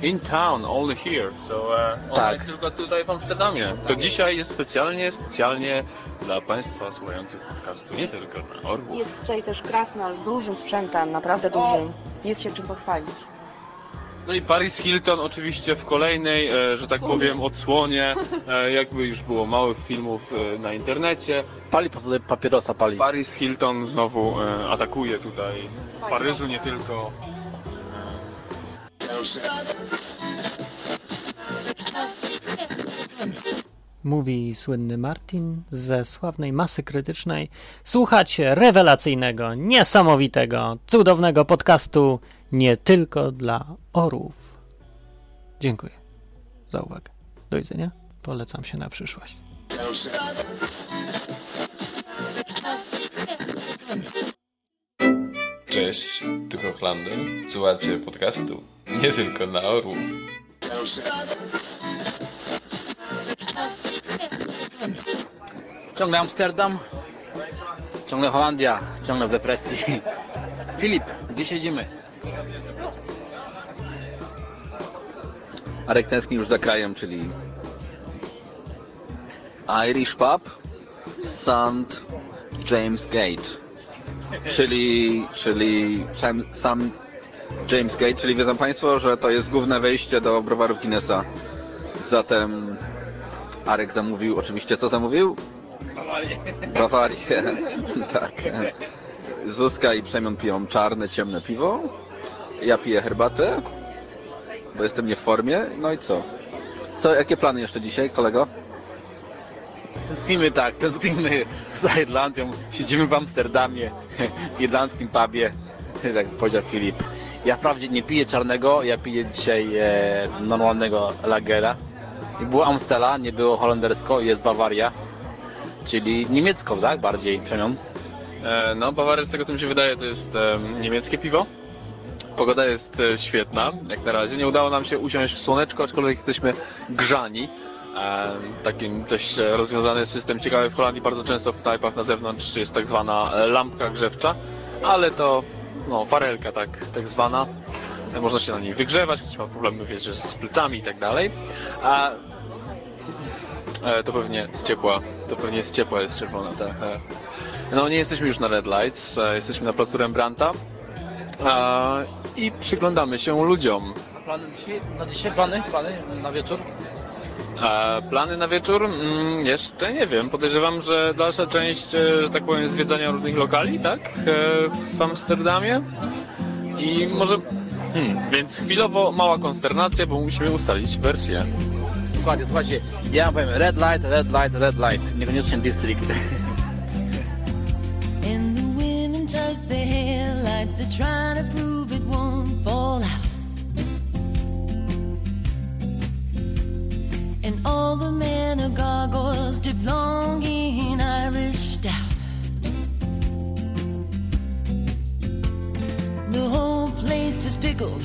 in town, only here, so uh, Tak. jest tylko tutaj w Amsterdamie. To dzisiaj jest specjalnie, specjalnie dla Państwa słuchających podcastu, nie tylko na Orłów. Jest tutaj też krasnal z dużym sprzętem, naprawdę dużym. Jest się czym pochwalić. No i Paris Hilton oczywiście w kolejnej, e, że tak powiem, odsłonie, e, jakby już było małych filmów e, na internecie. Pali pa- papierosa, pali. Paris Hilton znowu e, atakuje tutaj w Paryżu, nie tylko. Mówi słynny Martin ze sławnej masy krytycznej. Słuchacie rewelacyjnego, niesamowitego, cudownego podcastu nie tylko dla orłów. Dziękuję za uwagę. Do widzenia. Polecam się na przyszłość. Cześć, tu Hochlander. Słuchacie podcastu nie tylko dla orłów. Ciągle Amsterdam, ciągle Holandia, ciągle w depresji. Filip, gdzie siedzimy? Arek tęskni już za krajem, czyli Irish Pub St. James Gate. Czyli, czyli sam, sam James Gate, czyli wiedzą Państwo, że to jest główne wejście do browarów Guinnessa. Zatem Arek zamówił, oczywiście co zamówił? Bawarię. Bawarię, tak. Zuzka i Przemian piją czarne, ciemne piwo. Ja piję herbatę, bo jestem nie w formie. No i co? Co, jakie plany jeszcze dzisiaj, kolego? Tęsknimy tak, tęsknimy za Irlandią. Siedzimy w Amsterdamie, w irlandzkim pubie, tak powiedział Filip. Ja wprawdzie nie piję czarnego, ja piję dzisiaj e, normalnego lagera. Było Amstela, nie było holendersko, jest Bawaria, czyli niemiecko, tak? Bardziej przemian. E, No, Bawaria z tego co mi się wydaje to jest e, niemieckie piwo. Pogoda jest e, świetna, jak na razie. Nie udało nam się usiąść w słoneczko, aczkolwiek jesteśmy grzani. E, takim dość e, rozwiązany system. Ciekawy w Holandii bardzo często w knajpach na zewnątrz jest tak zwana lampka grzewcza, ale to no, farelka tak, tak zwana. E, Można się na niej wygrzewać, ktoś ma problemy wiecie, z plecami i tak dalej. A e, to pewnie z ciepła, to pewnie z ciepła jest czerwona, tak. E. No nie jesteśmy już na Red Lights, jesteśmy na placu Rembrandta i przyglądamy się ludziom. Plany dzisiaj, na dzisiaj plany, plany na wieczór? E, plany na wieczór? Mm, jeszcze nie wiem. Podejrzewam, że dalsza część, e, że tak powiem, zwiedzania różnych lokali, tak? E, w Amsterdamie. I może... Hmm, więc chwilowo mała konsternacja, bo musimy ustalić wersję. Dokładnie, słuchajcie, ja powiem red light, red light, red light, niekoniecznie district. And the women tuck their hair like they're trying to prove the men are gargoyles dipped long in Irish stout. The whole place is pickled.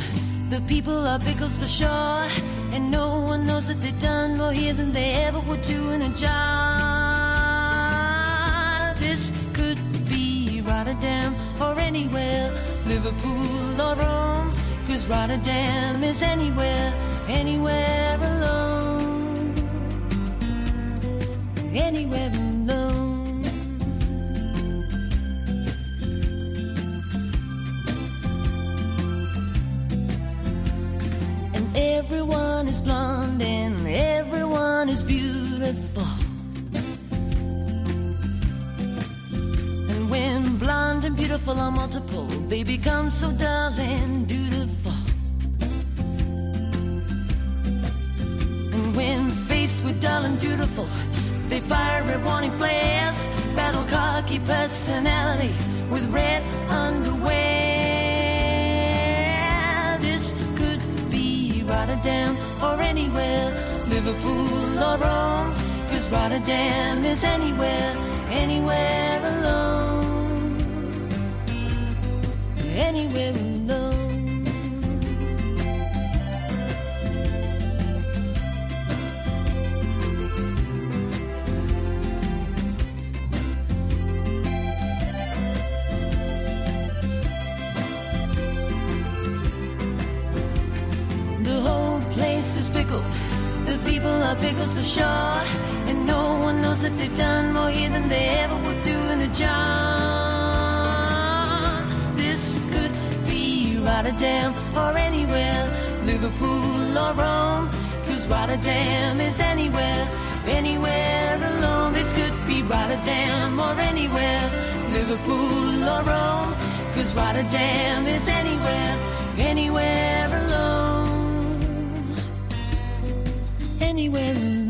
The people are pickles for sure. And no one knows that they've done more here than they ever would do in a jar. This could be Rotterdam or anywhere, Liverpool or Rome. Cause Rotterdam is anywhere, anywhere alone. Anywhere alone. And everyone is blonde and everyone is beautiful. And when blonde and beautiful are multiple, they become so dull and dutiful. And when faced with dull and dutiful, they fire red warning flares, battle cocky personality with red underwear. This could be Rotterdam or anywhere, Liverpool or Rome. Cause Rotterdam is anywhere, anywhere alone. Anywhere alone. For sure. And no one knows that they've done more here than they ever would do in a jar. This could be Rotterdam or anywhere, Liverpool or Rome. Cause Rotterdam is anywhere, anywhere alone. This could be Rotterdam or anywhere, Liverpool or Rome. Cause Rotterdam is anywhere, anywhere alone. Anywhere alone.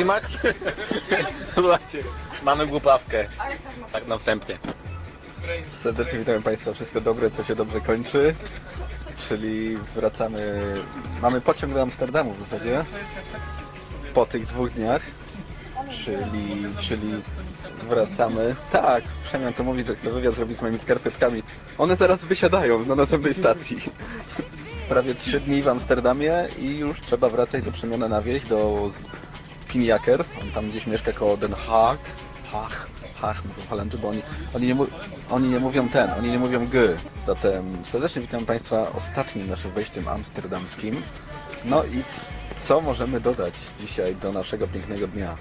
Simax? Słuchajcie, mamy głupawkę. Tak na wstępie. Serdecznie witamy Państwa. Wszystko dobre, co się dobrze kończy. Czyli wracamy. Mamy pociąg do Amsterdamu w zasadzie. Po tych dwóch dniach. Czyli, czyli wracamy. Tak, Przemian to mówi, że chce wywiad zrobić z moimi skarpetkami. One zaraz wysiadają na następnej stacji. Prawie trzy dni w Amsterdamie i już trzeba wracać do Przemiana na wieś, do Pinjaker. On tam gdzieś mieszka koło Den Haag. Haag. Haag mówią Holendrzy, bo oni, oni, nie, oni nie mówią ten, oni nie mówią g. Zatem serdecznie witam Państwa ostatnim naszym wejściem amsterdamskim. No i co możemy dodać dzisiaj do naszego pięknego dnia?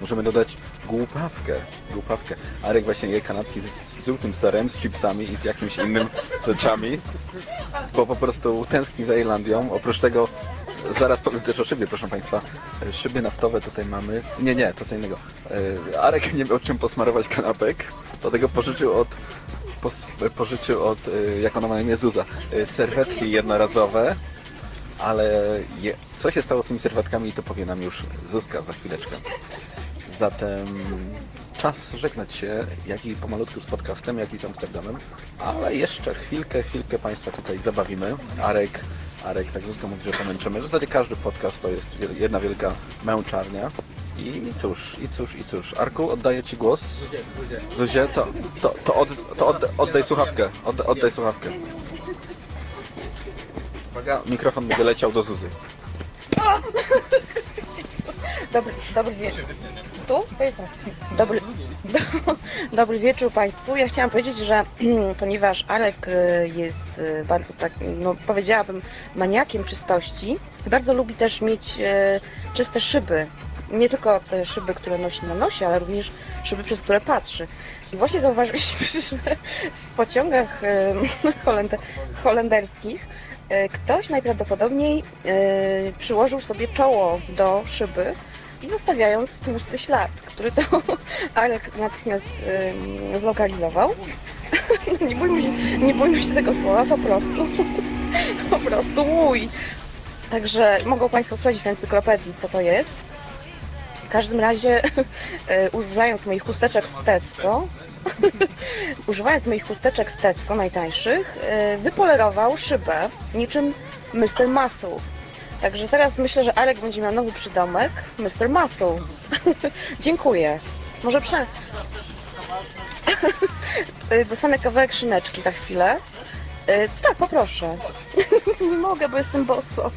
Możemy dodać głupawkę. Głupawkę. Arek właśnie je kanapki z, z żółtym serem, z chipsami i z jakimiś innymi rzeczami, bo po prostu tęskni za Irlandią. Oprócz tego, zaraz powiem też o szybie, proszę Państwa. Szyby naftowe tutaj mamy. Nie, nie, to co innego. E, Arek nie miał czym posmarować kanapek, dlatego pożyczył od pos, pożyczył od, e, jak ona ma imię, Zuza, e, serwetki jednorazowe, ale je, co się stało z tymi serwetkami, to powie nam już Zuzka za chwileczkę. Zatem czas żegnać się, jak i pomalutku z podcastem, jak i z Amsterdamem, ale jeszcze chwilkę, chwilkę Państwa tutaj zabawimy. Arek, Arek, tak Zuzka mówi, że pomęczymy. W zasadzie każdy podcast to jest jedna wielka męczarnia. I cóż, i cóż, i cóż. Arku, oddaję Ci głos. Zuzie, to, to, to, od, to od, oddaj słuchawkę. Od, oddaj słuchawkę. Uwaga, mikrofon będzie leciał do Zuzy. Dobry, dobry wieczór. Tu? Dobry, do, dobry wieczór Państwu. Ja chciałam powiedzieć, że ponieważ Arek y, jest y, bardzo tak, no powiedziałabym, maniakiem czystości, bardzo lubi też mieć y, czyste szyby. Nie tylko te szyby, które nosi na nosie, ale również szyby, przez które patrzy. I właśnie zauważyliśmy, że w pociągach y, holend- holenderskich ktoś najprawdopodobniej y, przyłożył sobie czoło do szyby i zostawiając tłusty ślad, który to Alek natychmiast zlokalizował. nie, bójmy się, nie bójmy się tego słowa, po prostu. po prostu mój. Także mogą Państwo sprawdzić w encyklopedii, co to jest. W każdym razie, y, używając moich chusteczek z Tesco, używając moich chusteczek z Tesco, najtańszych, y, wypolerował szybę niczym Mr. Muscle. Także teraz myślę, że Alek będzie miał nowy przydomek, Mr. Muscle. Dziękuję. Może prze... Y, Dostanę kawałek szyneczki za chwilę. Y, Tak, poproszę. Nie mogę, bo jestem boso.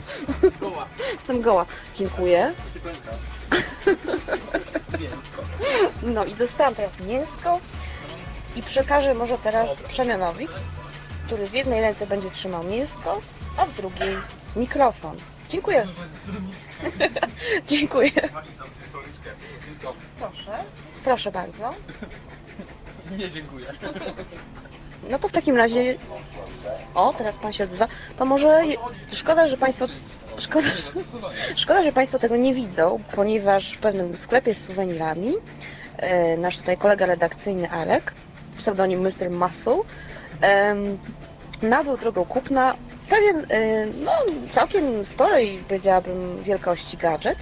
Jestem goła. Dziękuję. No i dostałam teraz mięsko i przekażę może teraz Przemianowi, który w jednej ręce będzie trzymał mięsko, a w drugiej mikrofon. Dziękuję. Dziękuję. Proszę. Proszę bardzo. Nie dziękuję. No to w takim razie. O, teraz pan się odzywa. To może. Szkoda, że państwo. Szkoda, że, szkoda, że państwo tego nie widzą, ponieważ w pewnym sklepie z suwenirami e, nasz tutaj kolega redakcyjny Arek, pseudonim Mr. Muscle, nabył drogą kupna pewien, e, no całkiem sporej, powiedziałabym, wielkości gadżet.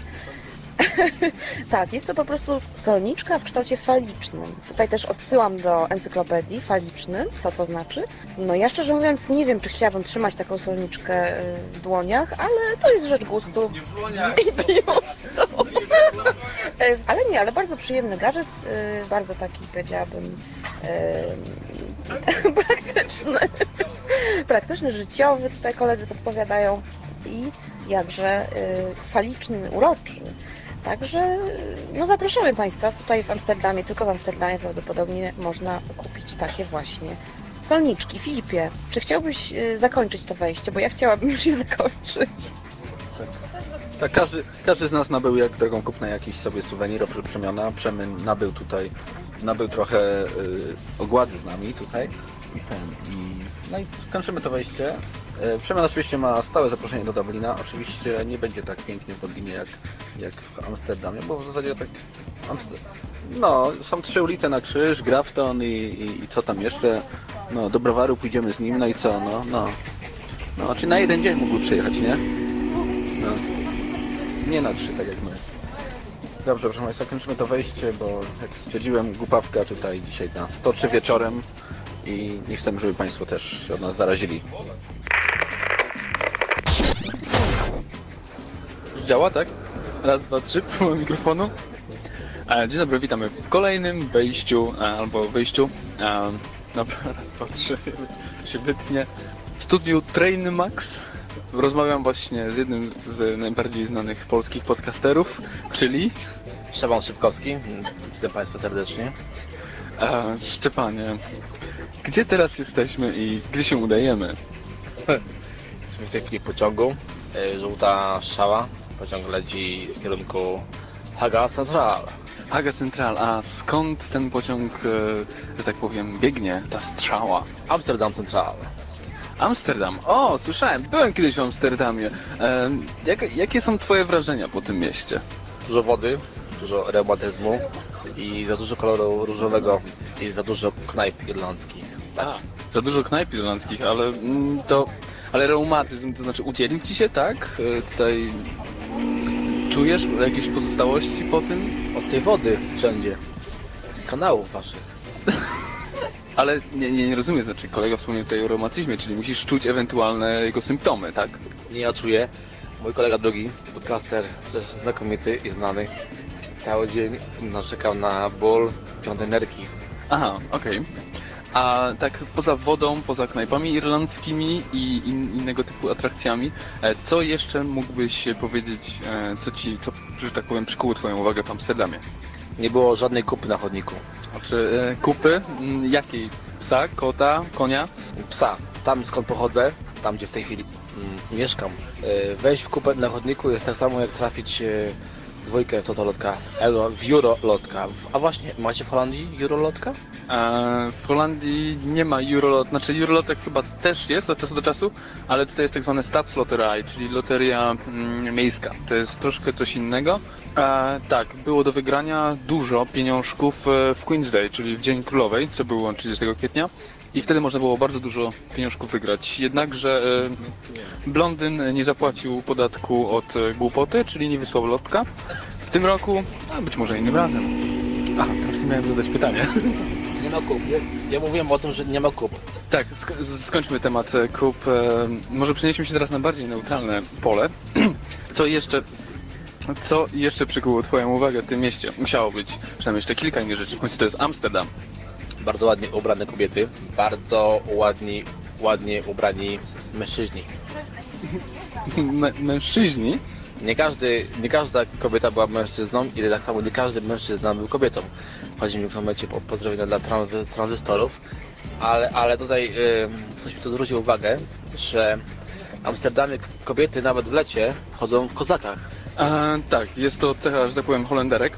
tak, jest to po prostu solniczka w kształcie falicznym. Tutaj też odsyłam do encyklopedii faliczny, co to znaczy. No ja szczerze mówiąc nie wiem, czy chciałabym trzymać taką solniczkę y, w dłoniach, ale to jest rzecz gustu. I gustu. Ale nie, ale bardzo przyjemny gadżet, y, bardzo taki powiedziałabym y, praktyczny, praktyczny, życiowy, tutaj koledzy podpowiadają i jakże faliczny, uroczy. Także no zapraszamy Państwa tutaj w Amsterdamie, tylko w Amsterdamie prawdopodobnie można kupić takie właśnie solniczki. Filipie, czy chciałbyś y, zakończyć to wejście, bo ja chciałabym już je zakończyć. Tak, każdy, każdy z nas nabył jak drogą kupna jakiś sobie suwenir oprócz. Przemyn nabył tutaj, nabył trochę y, ogłady z nami tutaj. I ten, i, no i kończymy to wejście. Y, Przemian oczywiście ma stałe zaproszenie do Dublina. Oczywiście nie będzie tak pięknie w Dublinie jak, jak w Amsterdamie, bo w zasadzie tak Amster... No, są trzy ulice na krzyż, Grafton i, i, i co tam jeszcze. No, do browaru pójdziemy z nim, no i co, no, no. No, czy na jeden dzień mógłby przyjechać, nie? No. nie na trzy, tak jak my. Dobrze, proszę Państwa, kończymy to wejście, bo jak stwierdziłem, głupawka tutaj dzisiaj nas toczy wieczorem i nie chcemy, żeby Państwo też się od nas zarazili. Już działa, tak? Raz, dwa, trzy, próba mikrofonu. E, Dzień dobry, witamy w kolejnym wejściu, e, albo wyjściu. e, Dobra, raz, dwa, trzy, się wytnie. W studiu Train Max rozmawiam właśnie z jednym z najbardziej znanych polskich podcasterów, czyli... Szczepan Szybkowski, witam Państwa serdecznie. E, Szczepanie, gdzie teraz jesteśmy i gdzie się udajemy? Jesteśmy w tej chwili w pociągu. E, Żółta strzała. Pociąg leci w kierunku Haga Central. Haga Central, a skąd ten pociąg, e, że tak powiem, biegnie, ta strzała? Amsterdam Central. Amsterdam. O, słyszałem, byłem kiedyś w Amsterdamie. E, jak, jakie są Twoje wrażenia po tym mieście? Dużo wody, dużo reumatyzmu i za dużo koloru różowego i za dużo knajp irlandzkich. Tak. Za dużo knajp irlandzkich, ale mm, to... Ale reumatyzm, to znaczy udzielił Ci się, tak? E, tutaj... Czujesz jakieś pozostałości po tym? Od tej wody wszędzie. Kanałów waszych. Ale nie, nie, nie rozumiem, znaczy kolega wspomniał tutaj o reumatyzmie, czyli musisz czuć ewentualne jego symptomy, tak? Nie ja czuję. Mój kolega drugi, podcaster, też znakomity i znany, cały dzień narzekał na ból piątej nerki. Aha, okej. A tak poza wodą, poza knajpami irlandzkimi i in, innego typu atrakcjami, e, co jeszcze mógłbyś powiedzieć, e, co ci, co, że tak powiem, przykuło twoją uwagę w Amsterdamie? Nie było żadnej kupy na chodniku. Znaczy e, kupy? Mm, Jakiej? Psa, kota, konia? Psa. Tam skąd pochodzę, tam gdzie w tej chwili mm, mieszkam. Wejść w kupę na chodniku jest tak samo jak trafić dwójkę w totolotka, euro, w eurolotka. A właśnie, macie w Holandii eurolotka? E, w Holandii nie ma Eurolot, znaczy Eurolotek chyba też jest od czasu do czasu, ale tutaj jest tak zwane Stadslotterij, czyli loteria mm, miejska. To jest troszkę coś innego. E, tak, było do wygrania dużo pieniążków e, w Queen's Day, czyli w Dzień Królowej, co było 30 kwietnia. I wtedy można było bardzo dużo pieniążków wygrać. Jednakże e, Blondyn nie zapłacił podatku od e, głupoty, czyli nie wysłał lotka. W tym roku, a być może innym razem. Aha, teraz nie miałem zadać pytania. Nie ma kup. Ja, mówiłem o tym, że nie ma kup. Tak, sk- skończmy temat e, kup. Może przenieśmy się teraz na bardziej neutralne pole. Co jeszcze, co jeszcze przykuło Twoją uwagę w tym mieście? Musiało być przynajmniej jeszcze kilka innych rzeczy. W końcu to jest Amsterdam. Bardzo ładnie ubrane kobiety, bardzo ładni, ładnie ubrani mężczyźni. M- mężczyźni? Nie, każdy, nie każda kobieta była mężczyzną i tak samo nie każdy mężczyzna był kobietą. Chodzi mi w momencie o pozdrowienia dla tranzy, tranzystorów, ale, ale tutaj y, ktoś mi tu zwrócił uwagę, że Amsterdamie kobiety nawet w lecie chodzą w kozakach. Tak, jest to cecha, że tak powiem, Holenderek.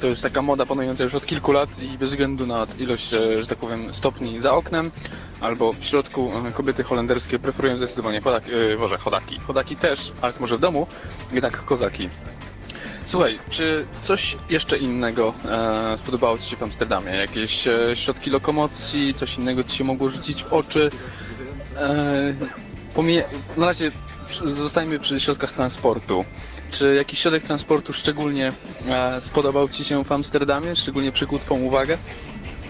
To jest taka moda panująca już od kilku lat i bez względu na ilość, e, że tak powiem, stopni za oknem albo w środku e, kobiety holenderskie preferują zdecydowanie chodaki, e, Boże, chodaki. Chodaki też, ale może w domu, jednak kozaki. Słuchaj, czy coś jeszcze innego e, spodobało Ci się w Amsterdamie? Jakieś e, środki lokomocji, coś innego Ci się mogło rzucić w oczy? E, pomie- na razie zostańmy przy środkach transportu. Czy jakiś środek transportu szczególnie e, spodobał Ci się w Amsterdamie? Szczególnie przykuł Twą uwagę?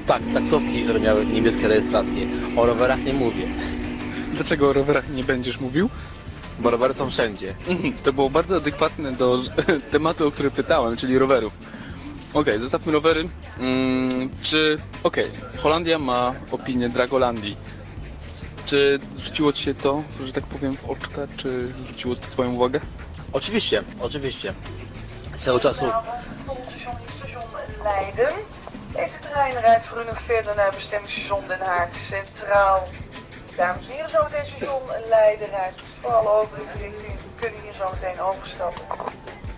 Tak, taksówki, które miały niebieskie rejestracje. O rowerach nie mówię, Dlaczego o rowerach nie będziesz mówił? bo rowery są wszędzie. Mhm, To było bardzo adekwatne do tematu, o który pytałem, czyli rowerów. Okej, zostawmy rowery. Mm, czy... Okej, Holandia ma opinię Dragolandii. Czy zwróciło Ci się to, że tak powiem, w oczka? Czy zwróciło to Twoją uwagę? Oczywiście, oczywiście. Swego czasu. Deze trein rijdt voor u nog verder naar bestemmingsstation Den Haag Centraal. Dames en heren, zometeen station Leiden rijdt voor alle overige richtingen. Kunnen hier zometeen overstappen.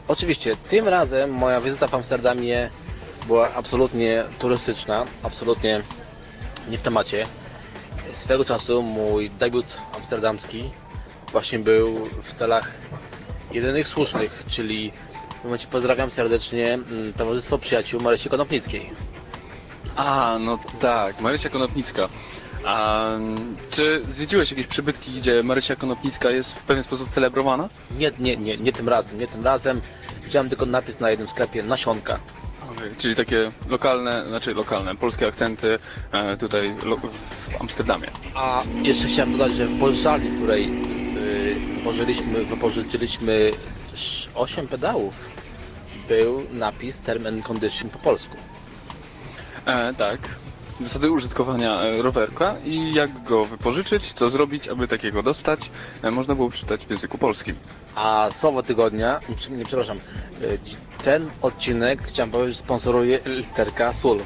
Oczywiście, tym razem moja wizyta w Amsterdamie była absolutnie turystyczna, absolutnie nie w temacie. Swego czasu mój debiut amsterdamski właśnie był w celach jedynych słusznych, czyli w momencie pozdrawiam serdecznie mm, Towarzystwo Przyjaciół Marysi Konopnickiej. A, no tak, Marysia Konopnicka. A czy zwiedziłeś jakieś przybytki, gdzie Marysia Konopnicka jest w pewien sposób celebrowana? Nie, nie, nie, nie tym razem, nie tym razem. Widziałem tylko napis na jednym sklepie, nasionka. Okej, czyli takie lokalne, znaczy lokalne, polskie akcenty e, tutaj w Amsterdamie. A jeszcze chciałem dodać, że w Bolżali, w której yy, wypożyczyliśmy, wypożyczyliśmy 8 pedałów, był napis Term and Condition po polsku. E, tak. Zasady użytkowania e, rowerka i jak go wypożyczyć, co zrobić, aby takiego dostać, e, można było przeczytać w języku polskim. A słowo tygodnia, nie przepraszam, yy, ten odcinek chciałem powiedzieć, sponsoruje literka SUL.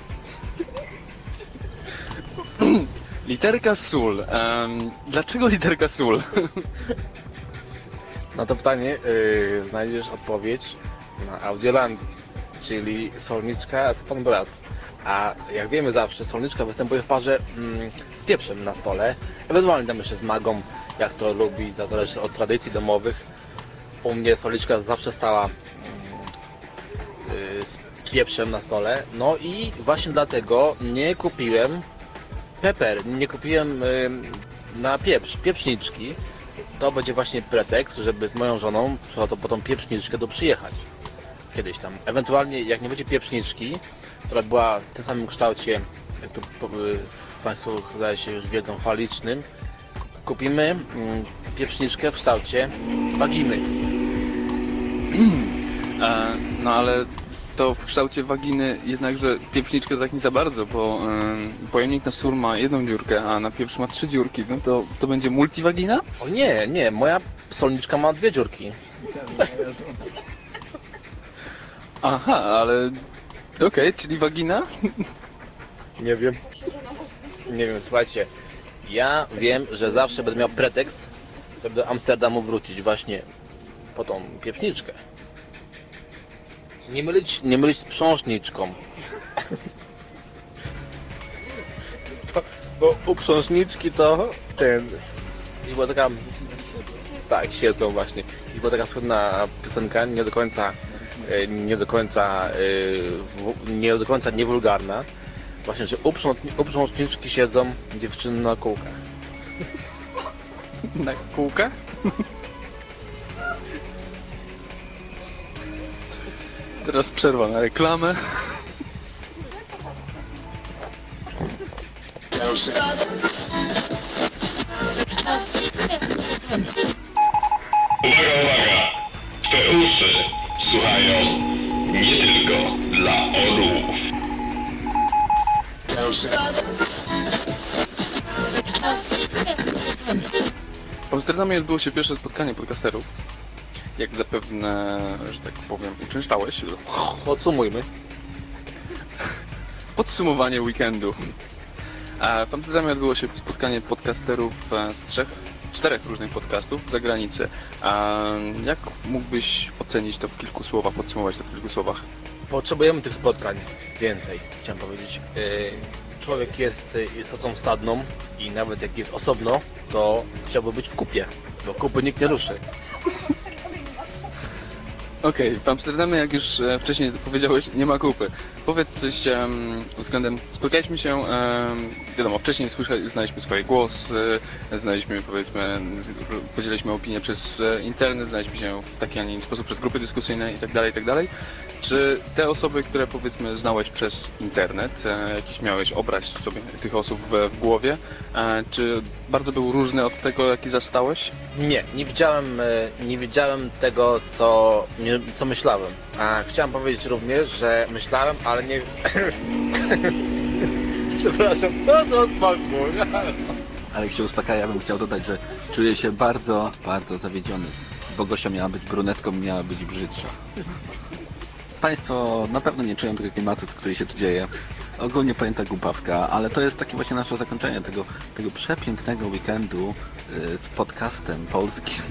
Literka sól. Em, dlaczego literka sól? Na to pytanie yy, znajdziesz odpowiedź na Audiolandii, czyli solniczka z pan brat. A jak wiemy zawsze, solniczka występuje w parze mm, z pieprzem na stole, ewentualnie tam jeszcze z magą, jak to lubi, to zależy od tradycji domowych. U mnie solniczka zawsze stała yy, z pieprzem na stole, no i właśnie dlatego nie kupiłem pepper, nie kupiłem yy, na pieprz, pieprzniczki, to będzie właśnie pretekst, żeby z moją żoną trzeba po tą pieprzniczkę do przyjechać. Kiedyś tam. Ewentualnie jak nie będzie pieprzniczki, która była w tym samym kształcie, jak to y, Państwo zdaje się już wiedzą, falicznym, kupimy mm, pieprzniczkę w kształcie waginy. E, no ale to w kształcie waginy, jednakże pieprzniczkę tak nie za bardzo, bo em, pojemnik na sól ma jedną dziurkę, a na pieprz ma trzy dziurki. No to, to będzie multiwagina? O nie, nie, moja solniczka ma dwie dziurki. Aha, ale okej, czyli wagina? Nie wiem. Nie wiem, słuchajcie. Ja wiem, że zawsze będę miał pretekst, żeby do Amsterdamu wrócić właśnie po tą pieprzniczkę. Nie mylić, nie mylić z przążniczką. bo, bo u przążniczki to ten... I była taka... Tak, siedzą właśnie. I była taka słynna piosenka, nie do końca e, nie do końca e, nie do końca niewulgarna. Właśnie, że u prząt- u przążniczki siedzą dziewczyny na kółkach. Na kółkach? Teraz przerwa na reklamę. Uwaga, uwaga! Te uszy słuchają nie tylko dla orłów. W Amsterdamie odbyło się pierwsze spotkanie podcasterów. Jak zapewne, że tak powiem, uczęszczałeś. Podsumujmy. Podsumowanie weekendu. W Amsterdamie odbyło się spotkanie podcasterów e, z trzech, czterech różnych podcastów z zagranicy. Jak mógłbyś ocenić to w kilku słowach, podsumować to w kilku słowach? Potrzebujemy tych spotkań więcej, chciałem powiedzieć. Yy, Człowiek jest istotą stadną i nawet jak jest osobno, to chciałby być w kupie, bo kupy nikt nie ruszy. Okej, w Amsterdamie, jak już e, wcześniej powiedziałeś, nie ma kupy. Powiedz coś em, względem... Spotkaliśmy się, em, wiadomo, wcześniej znaliśmy swoje głosy, znaliśmy, powiedzmy, podzieliliśmy opinię przez e, internet, znaliśmy się w taki, a nie inny sposób przez grupy dyskusyjne i tak dalej, i tak. Czy te osoby, które, powiedzmy, znałeś przez internet, e, jakiś miałeś obraz sobie tych osób w, w głowie, e, czy bardzo był różny od tego, jaki zastałeś? Nie, nie widziałem, e, nie widziałem tego, co, nie, co myślałem. A chciałem powiedzieć również, że myślałem, ale nie... Przepraszam, proszę o spokój. Ale jak się uspokaja, ja bym chciał dodać, że czuję się bardzo, bardzo zawiedziony. Bo Gosia miała być brunetką, miała być brzydsza. Państwo na pewno nie czują tego klimatu, który się tu dzieje. Ogólnie pojęta głupawka, ale to jest takie właśnie nasze zakończenie tego, tego przepięknego weekendu y, z podcastem polskim.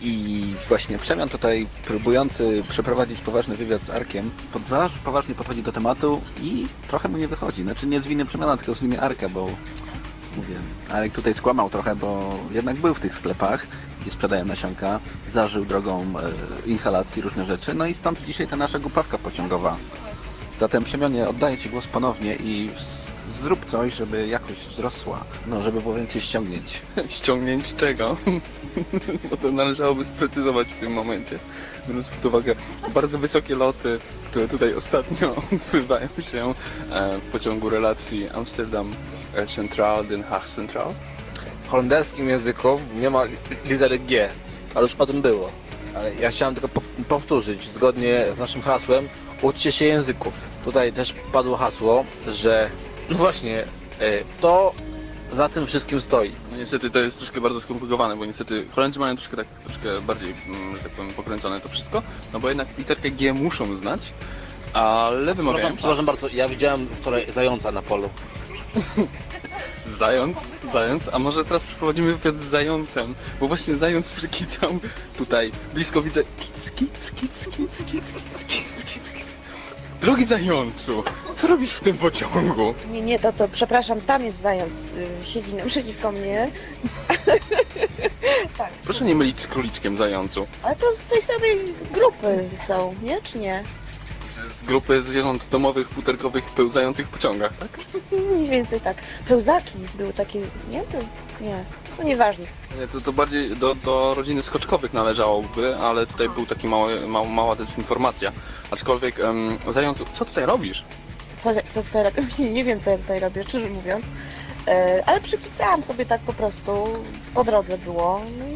I właśnie Przemian tutaj próbujący przeprowadzić poważny wywiad z Arkiem, poważ, poważnie podchodzi do tematu i trochę mu nie wychodzi. Znaczy nie z winy Przemiana, tylko z winy Arka, bo mówię, Arek tutaj skłamał trochę, bo jednak był w tych sklepach, gdzie sprzedają nasionka, zażył drogą e, inhalacji różne rzeczy, no i stąd dzisiaj ta nasza głupawka pociągowa. Zatem Przemianie oddaję Ci głos ponownie i zrób coś, żeby jakość wzrosła, no, żeby było więcej ściągnięć. Ściągnięć czego? Bo to należałoby sprecyzować w tym momencie, biorąc pod uwagę bardzo wysokie loty, które tutaj ostatnio odbywają się e, w pociągu relacji Amsterdam e, Central, Den Haag Central. W holenderskim języku nie ma litery G, ale już o tym było. Ale ja chciałem tylko po- powtórzyć, zgodnie z naszym hasłem, uczcie się języków. Tutaj też padło hasło, że no właśnie, e, to za tym wszystkim stoi. No niestety to jest troszkę bardzo skomplikowane, bo niestety Holendrzy mają troszkę tak, troszkę bardziej, mm, że tak powiem, pokręcone to wszystko, no bo jednak literkę G muszą znać, ale wymagają... Przepraszam, przepraszam bardzo, ja widziałem wczoraj zająca na polu. Zając, zając, a może teraz przeprowadzimy wywiad z zającem, bo właśnie zając przykicał tutaj, blisko widzę kic, kic, kic, kic, kic, kic, kic, kic, kic. Drogi zającu, co robisz w tym pociągu? Nie, nie, to, to przepraszam, tam jest zając, y, siedzi naprzeciwko mnie. tak, Proszę nie mylić z króliczkiem zającu. ale to z tej samej grupy są, nie? Czy nie? Z grupy zwierząt domowych, futerkowych, pełzających w pociągach, tak? Mniej więcej tak. Pełzaki były takie, nie? Nie, to nieważne. Nie, to, to bardziej do, do rodziny skoczkowych należałoby, ale tutaj był taki mały, mała, mała dezinformacja. Aczkolwiek, em, zającu, co tutaj robisz? Co, co tutaj robię? Właśnie nie wiem, co ja tutaj robię, szczerze mówiąc. E, ale przykicałam sobie tak po prostu, po drodze było. No i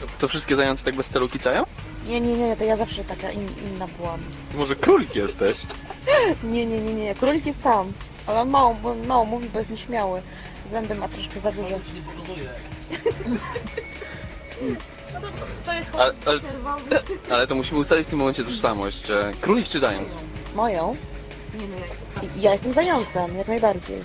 To, to wszystkie zające tak bez celu kicają? nie, nie, nie, to ja zawsze taka in, inna byłam. Ty może królik jesteś? Nie, nie, nie, nie, królik jest tam, ale mało, mało mówi, bo jest nieśmiały. Zęby ma troszkę za duże. To jest Ale, ale, ale to musimy ustalić w tym momencie tożsamość. Czy królik czy zając? Moją? Nie, nie. Ja jestem zającem, jak najbardziej.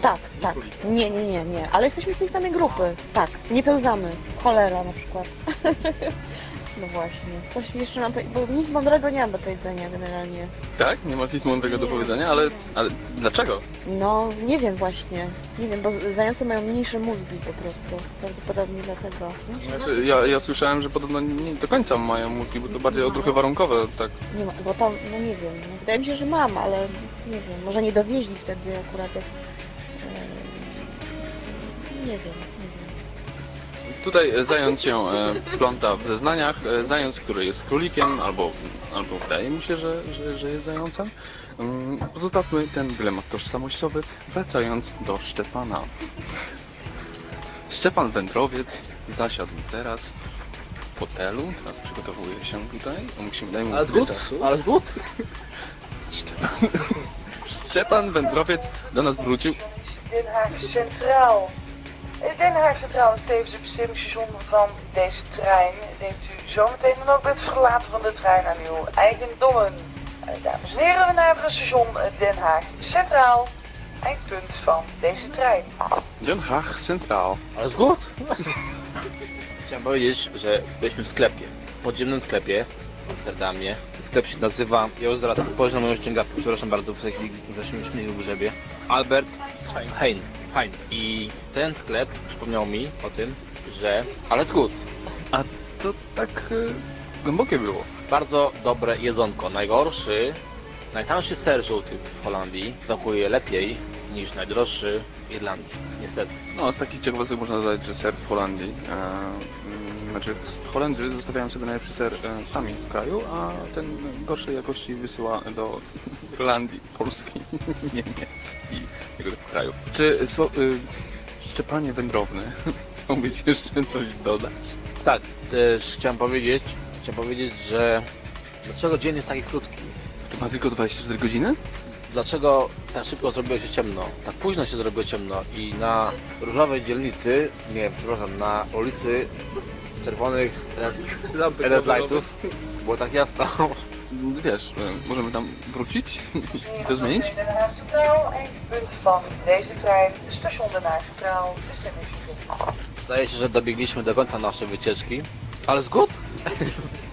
Tak, tak. Nie, nie, nie, nie. Ale jesteśmy z tej samej grupy. Tak, nie pełzamy. Cholera na przykład. No właśnie. Coś jeszcze mam bo nic mądrego nie mam do powiedzenia generalnie. Tak? Nie ma nic mądrego do powiedzenia, ale, ale dlaczego? No, nie wiem właśnie. Nie wiem, bo zające mają mniejsze mózgi po prostu. Prawdopodobnie dlatego. Znaczy, ja, ja słyszałem, że podobno nie do końca mają mózgi, bo to bardziej odruchy warunkowe, tak. Nie ma, bo tam, no nie wiem. No, wydaje mi się, że mam, ale nie wiem. Może nie dowieźli wtedy akurat jak... E, nie wiem. Tutaj e, zając się e, pląta w zeznaniach, e, zając, który jest królikiem, albo, albo wydaje mu się, że, że, że jest zającem. Mm, Pozostawmy ten dylemat tożsamościowy, wracając do Szczepana. Szczepan Wędrowiec zasiadł teraz w fotelu, teraz przygotowuje się tutaj. Musimy dać mu Ale chwilę zgód, czasu. ale zgód. Szczepan, Szczepan Wędrowiec do nas wrócił. Den Haag Centraal. Den Haag Centraal is tevens het bestemmingsstation van deze trein. Neemt u zometeen dan ook het verlaten van de trein aan uw eigendommen. Eh, Dames en heren, we naderen station Den Haag Centraal. Eindpunt van deze trein. Den Haag Centraal. Ale zgód. Chciałem powiedzieć, że byliśmy w sklepie, podziemnym sklepie w Amsterdamie. Sklep się nazywa, ja już zaraz spojrzę na moją ściągawkę, przepraszam bardzo, w tej chwili śmiechu grzebie. Albert Hein. Hein. I ten sklep przypomniał mi o tym, że... Ale zgód. A to tak e, głębokie było. Bardzo dobre jedzonko. Najgorszy, najtańszy ser żółty w Holandii smakuje lepiej niż najdroższy w Irlandii. Niestety. No, z takich ciekawostek można dodać, że ser w Holandii, e, znaczy Holendrzy zostawiają sobie najlepszy ser e, sami w kraju, a ten gorszej jakości wysyła do Irlandii, Polski, Niemiec i tego typu krajów. Czy y, Szczepanie Wędrowny chciałbyś jeszcze coś dodać? Tak, też chciałem powiedzieć, chciałem powiedzieć, że dlaczego dzień jest taki krótki? To ma tylko 24 godziny? Dlaczego tak szybko zrobiło się ciemno? Tak późno się zrobiło ciemno i na różowej dzielnicy, nie, przepraszam, na ulicy czerwonych LED lightów było tak jasno. Wiesz, e, możemy tam wrócić i to zmienić? Zdaje się, że dobiegliśmy do końca naszej wycieczki, ale zgód?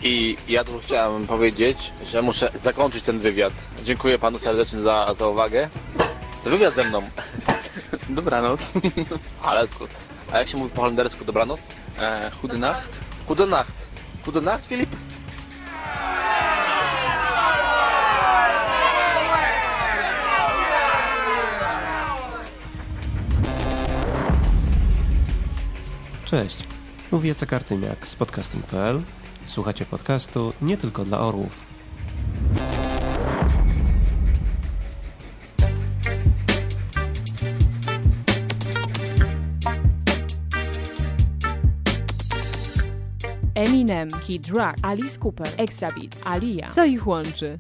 I ja tu chciałem powiedzieć, że muszę zakończyć ten wywiad. Dziękuję panu serdecznie za, za uwagę. Za wywiad ze mną. Dobranoc. Ale zgód. A jak się mówi po holendersku dobranoc? Äh, gute Nacht. Gute Nacht. Gute Nacht, Philipp. Cześć, mówi Jacek Artymiak z podcasting.pl. Słuchacie podcastu nie tylko dla orłów. Eminem, Kid Rock, Alice Cooper, Exabit, Alia. Co ich łączy?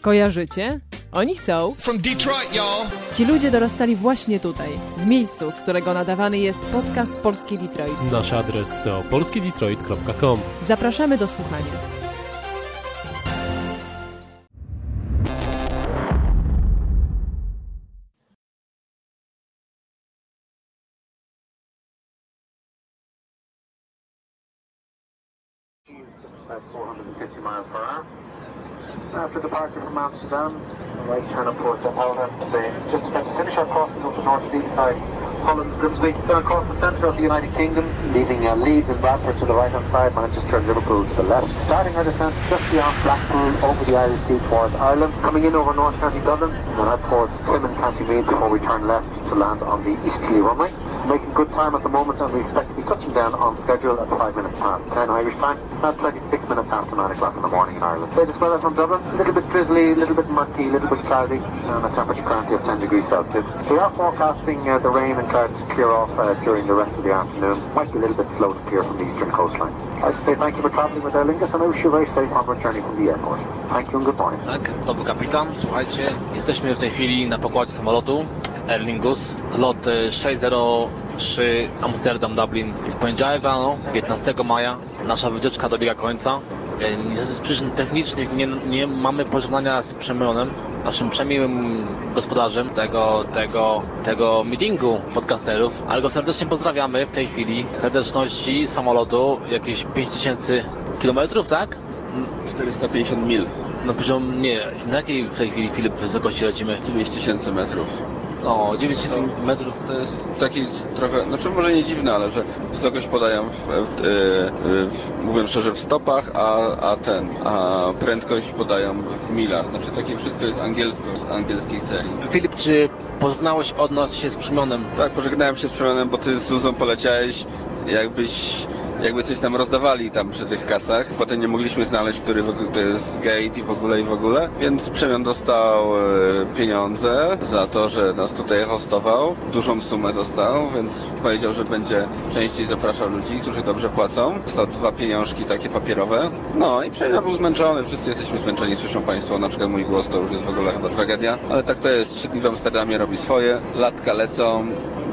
Kojarzycie? Oni są. From Detroit, y'all. Ci ludzie dorastali właśnie tutaj, w miejscu, z którego nadawany jest podcast Polski Detroit. Nasz adres to polskiedetroit.com. Zapraszamy do słuchania. From Amsterdam, right turn up towards Alda, saying just about to finish our crossing up the North Sea side. Holland, Grimsby, then across the centre of the United Kingdom, leaving uh, Leeds and Bradford to the right hand side, Manchester and Liverpool to the left. Starting our descent just beyond Blackpool over the Irish Sea towards Ireland, coming in over North County Dublin, and then out towards Trim and County Meath before we turn left to land on the Eastleigh runway. Making good time at the moment and we expect to be touching down on schedule at 5 minutes past 10 Irish time. It's now 26 minutes after 9 o'clock in the morning in Ireland. Latest weather from Dublin, a little bit drizzly, a little bit murky, a little bit cloudy, and a temperature currently of 10 degrees Celsius. We are forecasting uh, the rain and clouds to clear off uh, during the rest of the afternoon. Might be a little bit slow to clear from the eastern coastline. I'd say thank you for travelling with Aer Lingus and I wish you a very safe onward journey from the airport. Thank you and good morning. Tak, to był kapitan. Słuchajcie, jesteśmy w tej chwili na pokładzie samolotu Aer Lingus. Lot e, 603 Amsterdam Dublin. Jest poniedziałek rano, 15 maja. Nasza wycieczka dobiega końca. E, z przyczyn technicznych nie, nie mamy pożegnania z Przemionem, naszym przemiłym gospodarzem tego, tego, tego meetingu podcasterów, ale go serdecznie pozdrawiamy w tej chwili. Serdeczności samolotu jakieś 5000 kilometrów, tak? 450 mil. No poziom, nie, na jakiej w tej chwili Filip wysokości lecimy? 9 tysięcy metrów. O, 9 tysięcy metrów. To jest taki trochę, znaczy może nie dziwne, ale że wysokość podają w, w, w, mówiąc szczerze w stopach, a, a ten, a prędkość podają w milach. Znaczy takie wszystko jest angielsko, z angielskiej serii. Filip, czy pożegnałeś od nas się z Przemionem? Tak, pożegnałem się z Przemionem, bo ty z Zuzą poleciałeś, jakbyś jakby coś tam rozdawali tam przy tych kasach. Potem nie mogliśmy znaleźć, który to jest gate i w ogóle i w ogóle. Więc Przemian dostał e, pieniądze za to, że nas tutaj hostował. Dużą sumę dostał, więc powiedział, że będzie częściej zapraszał ludzi, którzy dobrze płacą. Dostał dwa pieniążki takie papierowe. No i Przemian był zmęczony, wszyscy jesteśmy zmęczeni, słyszą Państwo, na przykład mój głos to już jest w ogóle chyba tragedia. Ale tak to jest, trzy dni w Amsterdamie robi swoje, latka lecą,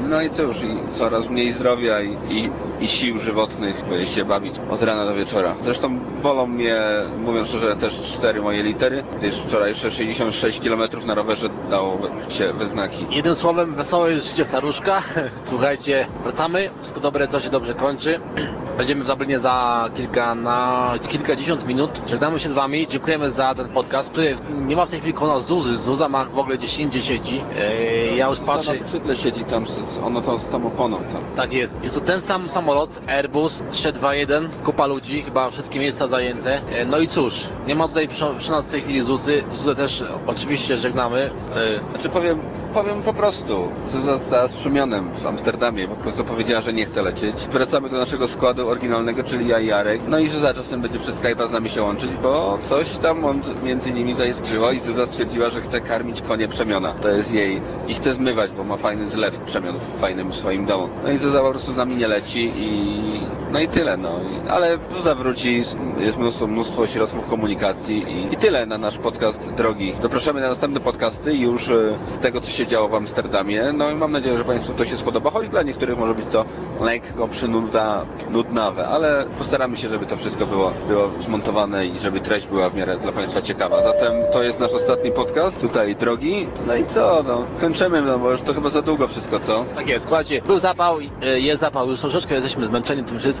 no i już, i coraz mniej zdrowia i, i, i sił żywotnych, by się bawić od rana do wieczora. Zresztą bolą mnie, mówiąc szczerze, też cztery moje litery, gdyż wczorajsze 66 km na rowerze dało się we znaki. Jednym słowem, wesołe życie staruszka. Słuchajcie, wracamy, wszystko dobre, co się dobrze kończy. Będziemy w Dublinie za kilka, na kilkadziesiąt minut. Żegnamy się z Wami, dziękujemy za ten podcast, który nie ma w tej chwili koło nas Zuzy. Zuza ma w ogóle gdzieś indziej siedzi. Eee, ja już patrzę... Na skrzydle siedzi tam, ono to z tam oponą tam. Tak jest. Jest to ten sam samolot, Airbus 321, kupa ludzi, chyba wszystkie miejsca zajęte. E, No i cóż, nie ma tutaj przy, przy nas w tej chwili Zuzy. Zuzę też oczywiście żegnamy. E, Znaczy powiem, powiem po prostu, Zuza została z Przemionem w Amsterdamie, po prostu powiedziała, że nie chce lecieć. Wracamy do naszego składu oryginalnego, czyli ja i Jarek. No i Zuza czasem będzie przez Skype'a z nami się łączyć, bo coś tam między nimi zaiskrzyło i Zuza stwierdziła, że chce karmić konie Przemiona. To jest jej i chce zmywać, bo ma fajny zlew Przemion w fajnym swoim domu. No i Zuza po prostu z nami nie leci i no i tyle, no. Ale Zuza wróci, jest mnóstwo, mnóstwo środków komunikacji i, i tyle na nasz podcast drogi. Zapraszamy na następne podcasty już e, z tego, co się działo w Amsterdamie. No i mam nadzieję, że Państwu to się spodoba, choć dla niektórych może być to lekko przynuda, nudnawe, ale postaramy się, żeby to wszystko było, było zmontowane i żeby treść była w miarę dla Państwa ciekawa. Zatem to jest nasz ostatni podcast, tutaj drogi. No i co, no, kończymy, no bo już to chyba za długo wszystko, co? Tak jest, słuchajcie, był zapał, e, jest zapał, już troszeczkę jesteśmy zmęczeni tym wszystkim.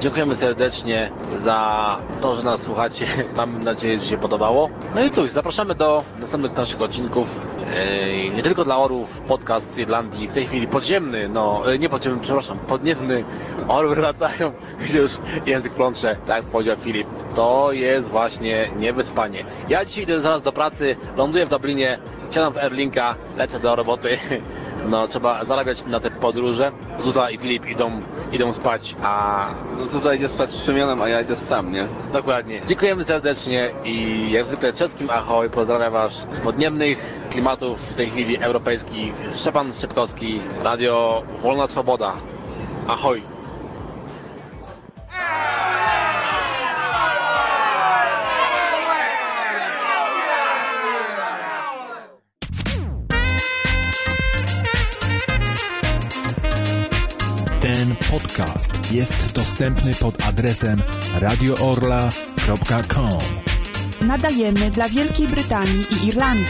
Dziękujemy serdecznie za to, że nas słuchacie. Mam nadzieję, że się podobało. No i cóż, zapraszamy do następnych naszych odcinków. Nie tylko dla orłów, podcast z Irlandii, w tej chwili podziemny, no e, nie podziemny, przepraszam, podniebny. Orły latają, gdzie już język plącze, tak powiedział Filip. To jest właśnie niewyspanie. Ja dzisiaj idę zaraz do pracy, ląduję w Dublinie, siadam w Erlinka, lecę do roboty. No, trzeba zarabiać na te podróże. Zuza i Filip idą idą spać, a... No tutaj idzie spać z Szymionem, a ja idę sam, nie? Dokładnie. Dziękujemy serdecznie i jak zwykle czeskim ahoj, pozdrawiam Was z podniebnych klimatów w tej chwili europejskich. Szczepan Szczepkowski, Radio Wolna Swoboda. Ahoj. Podcast jest dostępny pod adresem radioorla.com. Nadajemy dla Wielkiej Brytanii i Irlandii.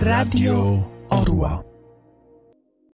Radio Orła.